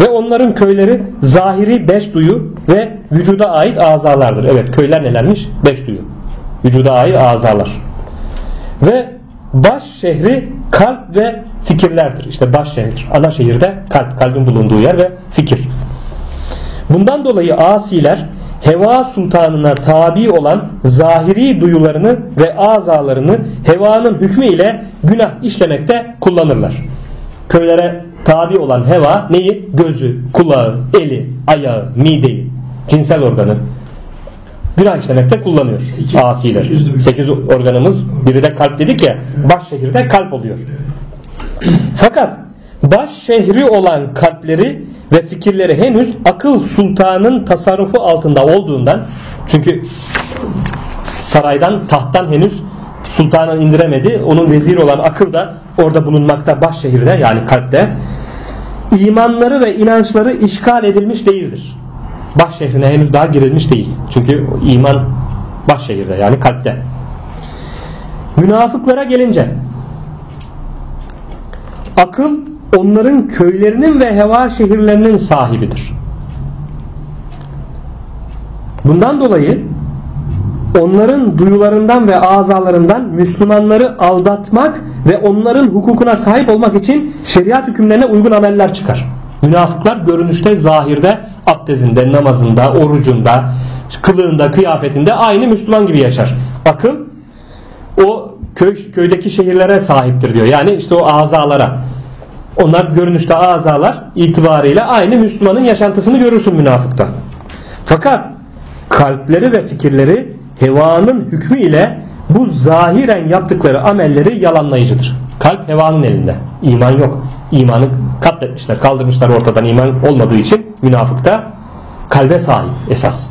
Ve onların köyleri zahiri beş duyu ve vücuda ait azalardır. Evet köyler nelermiş? Beş duyu. Vücuda ait azalar. Ve baş şehri kalp ve fikirlerdir. İşte baş şehir. Ana şehirde kalp, kalbin bulunduğu yer ve fikir. Bundan dolayı asiler heva sultanına tabi olan zahiri duyularını ve azalarını hevanın hükmü ile günah işlemekte kullanırlar. Köylere tabi olan heva neyi? Gözü, kulağı, eli, ayağı, mideyi, cinsel organı günah işlemekte kullanıyor asiler. sekiz duyu. 8 organımız biri de kalp dedik ya baş şehirde kalp oluyor. Fakat baş şehri olan kalpleri ve fikirleri henüz akıl sultanın tasarrufu altında olduğundan çünkü saraydan tahttan henüz sultanın indiremedi. Onun veziri olan akıl da orada bulunmakta baş şehirde yani kalpte. İmanları ve inançları işgal edilmiş değildir. Baş şehrine henüz daha girilmiş değil. Çünkü iman baş şehirde yani kalpte. Münafıklara gelince akıl onların köylerinin ve heva şehirlerinin sahibidir. Bundan dolayı onların duyularından ve azalarından Müslümanları aldatmak ve onların hukukuna sahip olmak için şeriat hükümlerine uygun ameller çıkar. Münafıklar görünüşte, zahirde, abdestinde, namazında, orucunda, kılığında, kıyafetinde aynı Müslüman gibi yaşar. Akıl o köy, köydeki şehirlere sahiptir diyor. Yani işte o azalara. Onlar görünüşte azalar itibariyle aynı Müslümanın yaşantısını görürsün münafıkta. Fakat kalpleri ve fikirleri hevanın hükmü ile bu zahiren yaptıkları amelleri yalanlayıcıdır. Kalp hevanın elinde. İman yok. İmanı katletmişler, kaldırmışlar ortadan iman olmadığı için münafıkta kalbe sahip esas.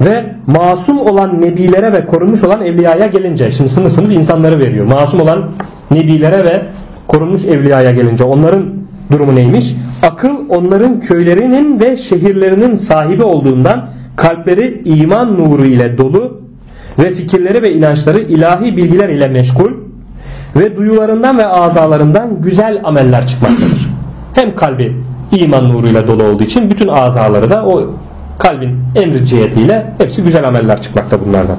Ve masum olan nebilere ve korunmuş olan evliyaya gelince şimdi sınıf sınıf insanları veriyor. Masum olan nebilere ve korunmuş evliyaya gelince onların durumu neymiş? Akıl onların köylerinin ve şehirlerinin sahibi olduğundan kalpleri iman nuru ile dolu ve fikirleri ve inançları ilahi bilgiler ile meşgul ve duyularından ve azalarından güzel ameller çıkmaktadır. *clears throat* Hem kalbi iman nuruyla dolu olduğu için bütün azaları da o kalbin emri cihetiyle hepsi güzel ameller çıkmakta bunlardan.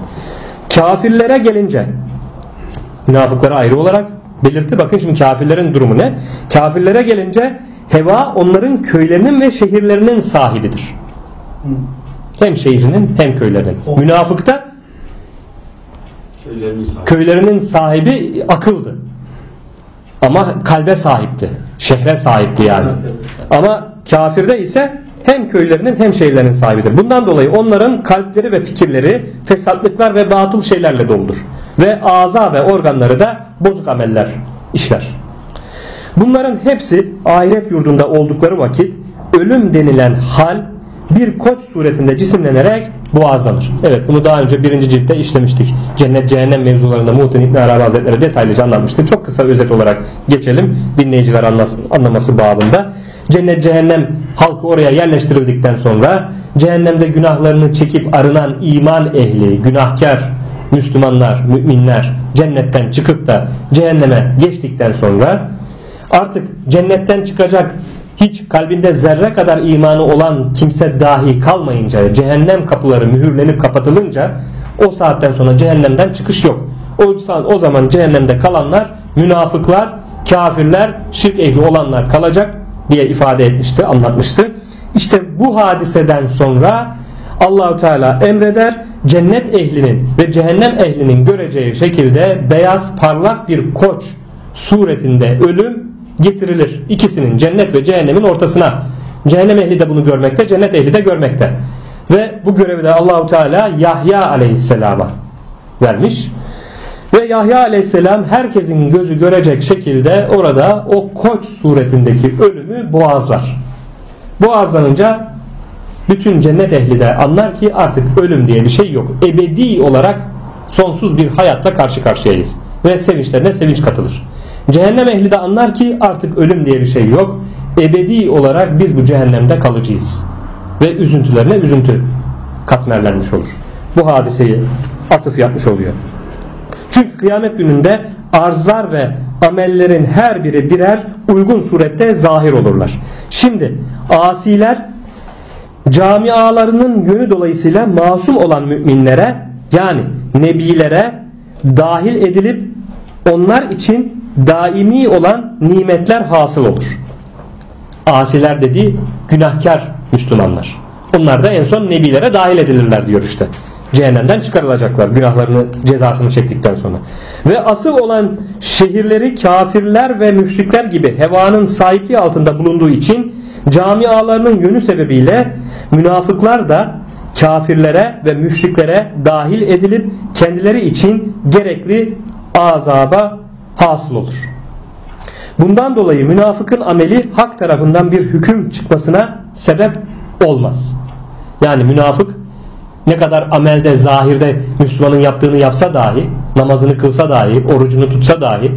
Kafirlere gelince münafıkları ayrı olarak belirtti. Bakın şimdi kafirlerin durumu ne? Kafirlere gelince heva onların köylerinin ve şehirlerinin sahibidir. Hem şehrinin hem köylerinin. Münafıkta Köylerinin sahibi. köylerinin sahibi akıldı. Ama kalbe sahipti. Şehre sahipti yani. Ama kafirde ise hem köylerinin hem şehirlerinin sahibidir. Bundan dolayı onların kalpleri ve fikirleri fesatlıklar ve batıl şeylerle doludur. Ve ağza ve organları da bozuk ameller işler. Bunların hepsi ahiret yurdunda oldukları vakit ölüm denilen hal bir koç suretinde cisimlenerek boğazlanır. Evet bunu daha önce birinci ciltte işlemiştik. Cennet cehennem mevzularında Muhittin İbn Arabi Hazretleri detaylıca anlatmıştır. Çok kısa özet olarak geçelim dinleyiciler anlaması babında. Cennet cehennem halkı oraya yerleştirildikten sonra cehennemde günahlarını çekip arınan iman ehli, günahkar Müslümanlar, müminler cennetten çıkıp da cehenneme geçtikten sonra artık cennetten çıkacak hiç kalbinde zerre kadar imanı olan kimse dahi kalmayınca cehennem kapıları mühürlenip kapatılınca o saatten sonra cehennemden çıkış yok. O, o zaman cehennemde kalanlar münafıklar, kafirler, şirk ehli olanlar kalacak diye ifade etmişti, anlatmıştı. İşte bu hadiseden sonra Allahu Teala emreder cennet ehlinin ve cehennem ehlinin göreceği şekilde beyaz parlak bir koç suretinde ölüm getirilir. İkisinin cennet ve cehennemin ortasına. Cehennem ehli de bunu görmekte, cennet ehli de görmekte. Ve bu görevi de Allahu Teala Yahya Aleyhisselam'a vermiş. Ve Yahya Aleyhisselam herkesin gözü görecek şekilde orada o koç suretindeki ölümü boğazlar. Boğazlanınca bütün cennet ehli de anlar ki artık ölüm diye bir şey yok. Ebedi olarak sonsuz bir hayatla karşı karşıyayız. Ve sevinçlerine sevinç katılır. Cehennem ehli de anlar ki artık ölüm diye bir şey yok. Ebedi olarak biz bu cehennemde kalıcıyız. Ve üzüntülerine üzüntü katmerlenmiş olur. Bu hadiseyi atıf yapmış oluyor. Çünkü kıyamet gününde arzlar ve amellerin her biri birer uygun surette zahir olurlar. Şimdi asiler camialarının yönü dolayısıyla masum olan müminlere yani nebilere dahil edilip onlar için daimi olan nimetler hasıl olur. Asiler dediği günahkar Müslümanlar. Onlar da en son nebilere dahil edilirler diyor işte. Cehennemden çıkarılacaklar günahlarını cezasını çektikten sonra. Ve asıl olan şehirleri kafirler ve müşrikler gibi hevanın sahipliği altında bulunduğu için camialarının yönü sebebiyle münafıklar da kafirlere ve müşriklere dahil edilip kendileri için gerekli azaba hasıl olur. Bundan dolayı münafıkın ameli hak tarafından bir hüküm çıkmasına sebep olmaz. Yani münafık ne kadar amelde, zahirde Müslümanın yaptığını yapsa dahi, namazını kılsa dahi, orucunu tutsa dahi,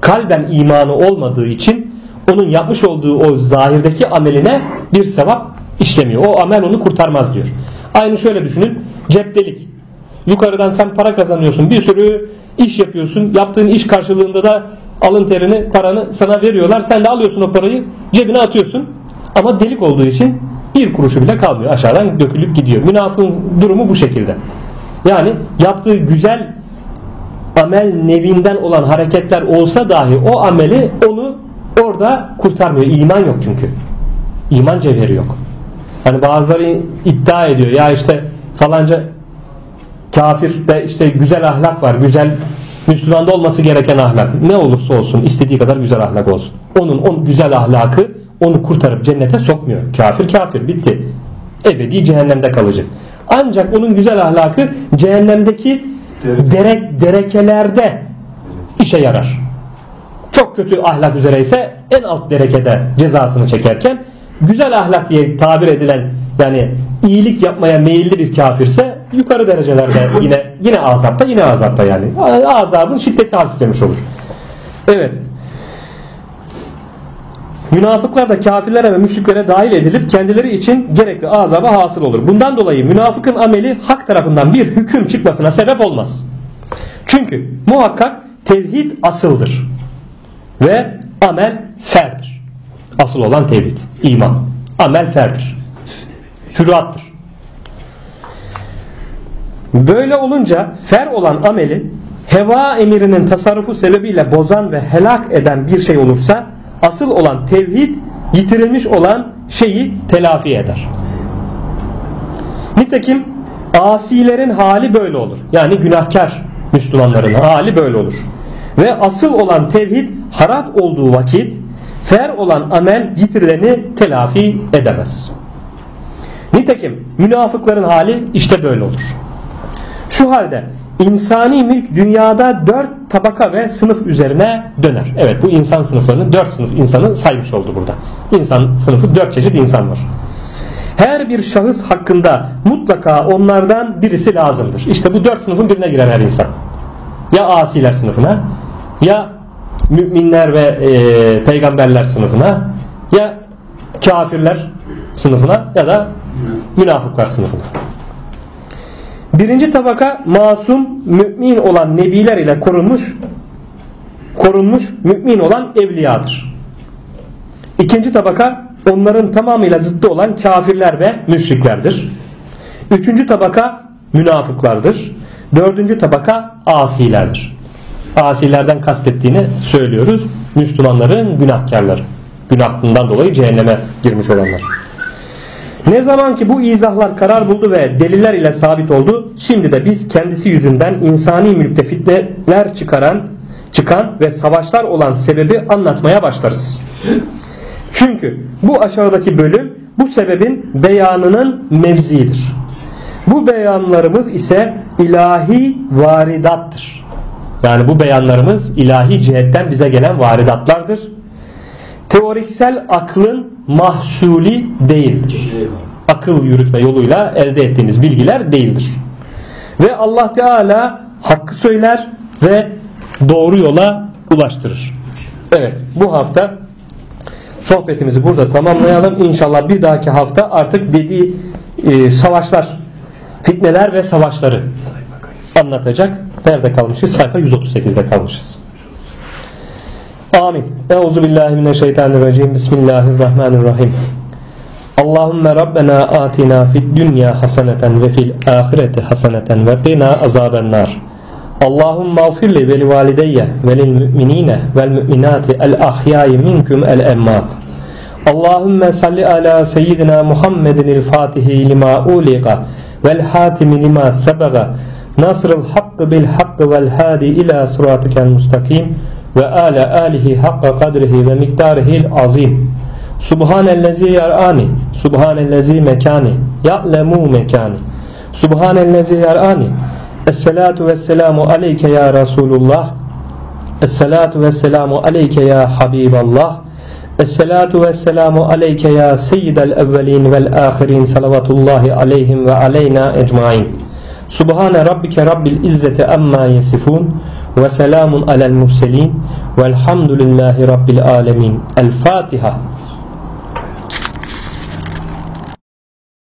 kalben imanı olmadığı için onun yapmış olduğu o zahirdeki ameline bir sevap işlemiyor. O amel onu kurtarmaz diyor. Aynı şöyle düşünün. Ceptelik. Yukarıdan sen para kazanıyorsun. Bir sürü iş yapıyorsun. Yaptığın iş karşılığında da alın terini, paranı sana veriyorlar. Sen de alıyorsun o parayı, cebine atıyorsun. Ama delik olduğu için bir kuruşu bile kalmıyor. Aşağıdan dökülüp gidiyor. Münafığın durumu bu şekilde. Yani yaptığı güzel amel nevinden olan hareketler olsa dahi o ameli onu orada kurtarmıyor. İman yok çünkü. İman cevheri yok. Hani bazıları iddia ediyor ya işte falanca kafirde işte güzel ahlak var. Güzel Müslümanda olması gereken ahlak. Ne olursa olsun istediği kadar güzel ahlak olsun. Onun o güzel ahlakı onu kurtarıp cennete sokmuyor. Kafir kafir bitti. Ebedi cehennemde kalıcı. Ancak onun güzel ahlakı cehennemdeki derek, derekelerde işe yarar. Çok kötü ahlak üzereyse en alt derekede cezasını çekerken güzel ahlak diye tabir edilen yani iyilik yapmaya meyilli bir kafirse yukarı derecelerde *laughs* yine yine azapta yine azapta yani azabın şiddeti hafiflemiş olur. Evet. Münafıklar da kafirlere ve müşriklere dahil edilip kendileri için gerekli azaba hasıl olur. Bundan dolayı münafıkın ameli hak tarafından bir hüküm çıkmasına sebep olmaz. Çünkü muhakkak tevhid asıldır. Ve amel ferdir. Asıl olan tevhid, iman. Amel ferdir. Füruattır. Böyle olunca fer olan ameli heva emirinin tasarrufu sebebiyle bozan ve helak eden bir şey olursa asıl olan tevhid yitirilmiş olan şeyi telafi eder. Nitekim asilerin hali böyle olur. Yani günahkar Müslümanların hali böyle olur. Ve asıl olan tevhid harap olduğu vakit fer olan amel yitirileni telafi edemez. Nitekim münafıkların hali işte böyle olur. Şu halde insani mülk dünyada dört tabaka ve sınıf üzerine döner. Evet bu insan sınıflarını dört sınıf insanı saymış oldu burada. İnsan sınıfı dört çeşit insan var. Her bir şahıs hakkında mutlaka onlardan birisi lazımdır. İşte bu dört sınıfın birine girer her insan. Ya asiler sınıfına ya müminler ve e, peygamberler sınıfına ya kafirler sınıfına ya da münafıklar sınıfına. Birinci tabaka masum mümin olan nebiler ile korunmuş korunmuş mümin olan evliyadır. İkinci tabaka onların tamamıyla zıttı olan kafirler ve müşriklerdir. Üçüncü tabaka münafıklardır. Dördüncü tabaka asilerdir. Asilerden kastettiğini söylüyoruz. Müslümanların günahkarları. Günahından dolayı cehenneme girmiş olanlar. Ne zaman ki bu izahlar karar buldu ve deliller ile sabit oldu, şimdi de biz kendisi yüzünden insani mülkte fitneler çıkaran, çıkan ve savaşlar olan sebebi anlatmaya başlarız. Çünkü bu aşağıdaki bölüm bu sebebin beyanının mevziidir. Bu beyanlarımız ise ilahi varidattır. Yani bu beyanlarımız ilahi cihetten bize gelen varidatlardır. Teoriksel aklın mahsuli değildir. Akıl yürütme yoluyla elde ettiğimiz bilgiler değildir. Ve Allah Teala hakkı söyler ve doğru yola ulaştırır. Evet bu hafta sohbetimizi burada tamamlayalım. İnşallah bir dahaki hafta artık dediği e, savaşlar, fitneler ve savaşları anlatacak. Nerede kalmışız? Sayfa 138'de kalmışız. Amin. Euzu billahi mineşşeytanirracim. Bismillahirrahmanirrahim. Allahümme Rabbena atina fid dünya haseneten ve fil ahireti haseneten ve qina azaben nar. Allahümme afirli ve li valideyye ve lil müminine vel müminati el ahyai minkum el emmat. Allahümme salli ala seyyidina Muhammedin il fatihi lima uliqa vel hatimi lima sebaga nasrul hakkı bil hakkı vel hadi ila sıratikel mustakim ve ala alihi hakka kadrihi ve miktarihil azim. Subhanellezi yar'ani, subhanellezi mekani, ya'lemu mekani. Subhanellezi yar'ani. Esselatu vesselamu aleyke ya Resulullah. Esselatu vesselamu aleyke ya Habiballah. Esselatu vesselamu aleyke ya seyyidel evvelin vel ahirin salavatullahi aleyhim ve aleyna ecmain. Subhane rabbike rabbil izzeti amma yesifun ve selamun alel murselin velhamdülillahi rabbil alemin. El Fatiha.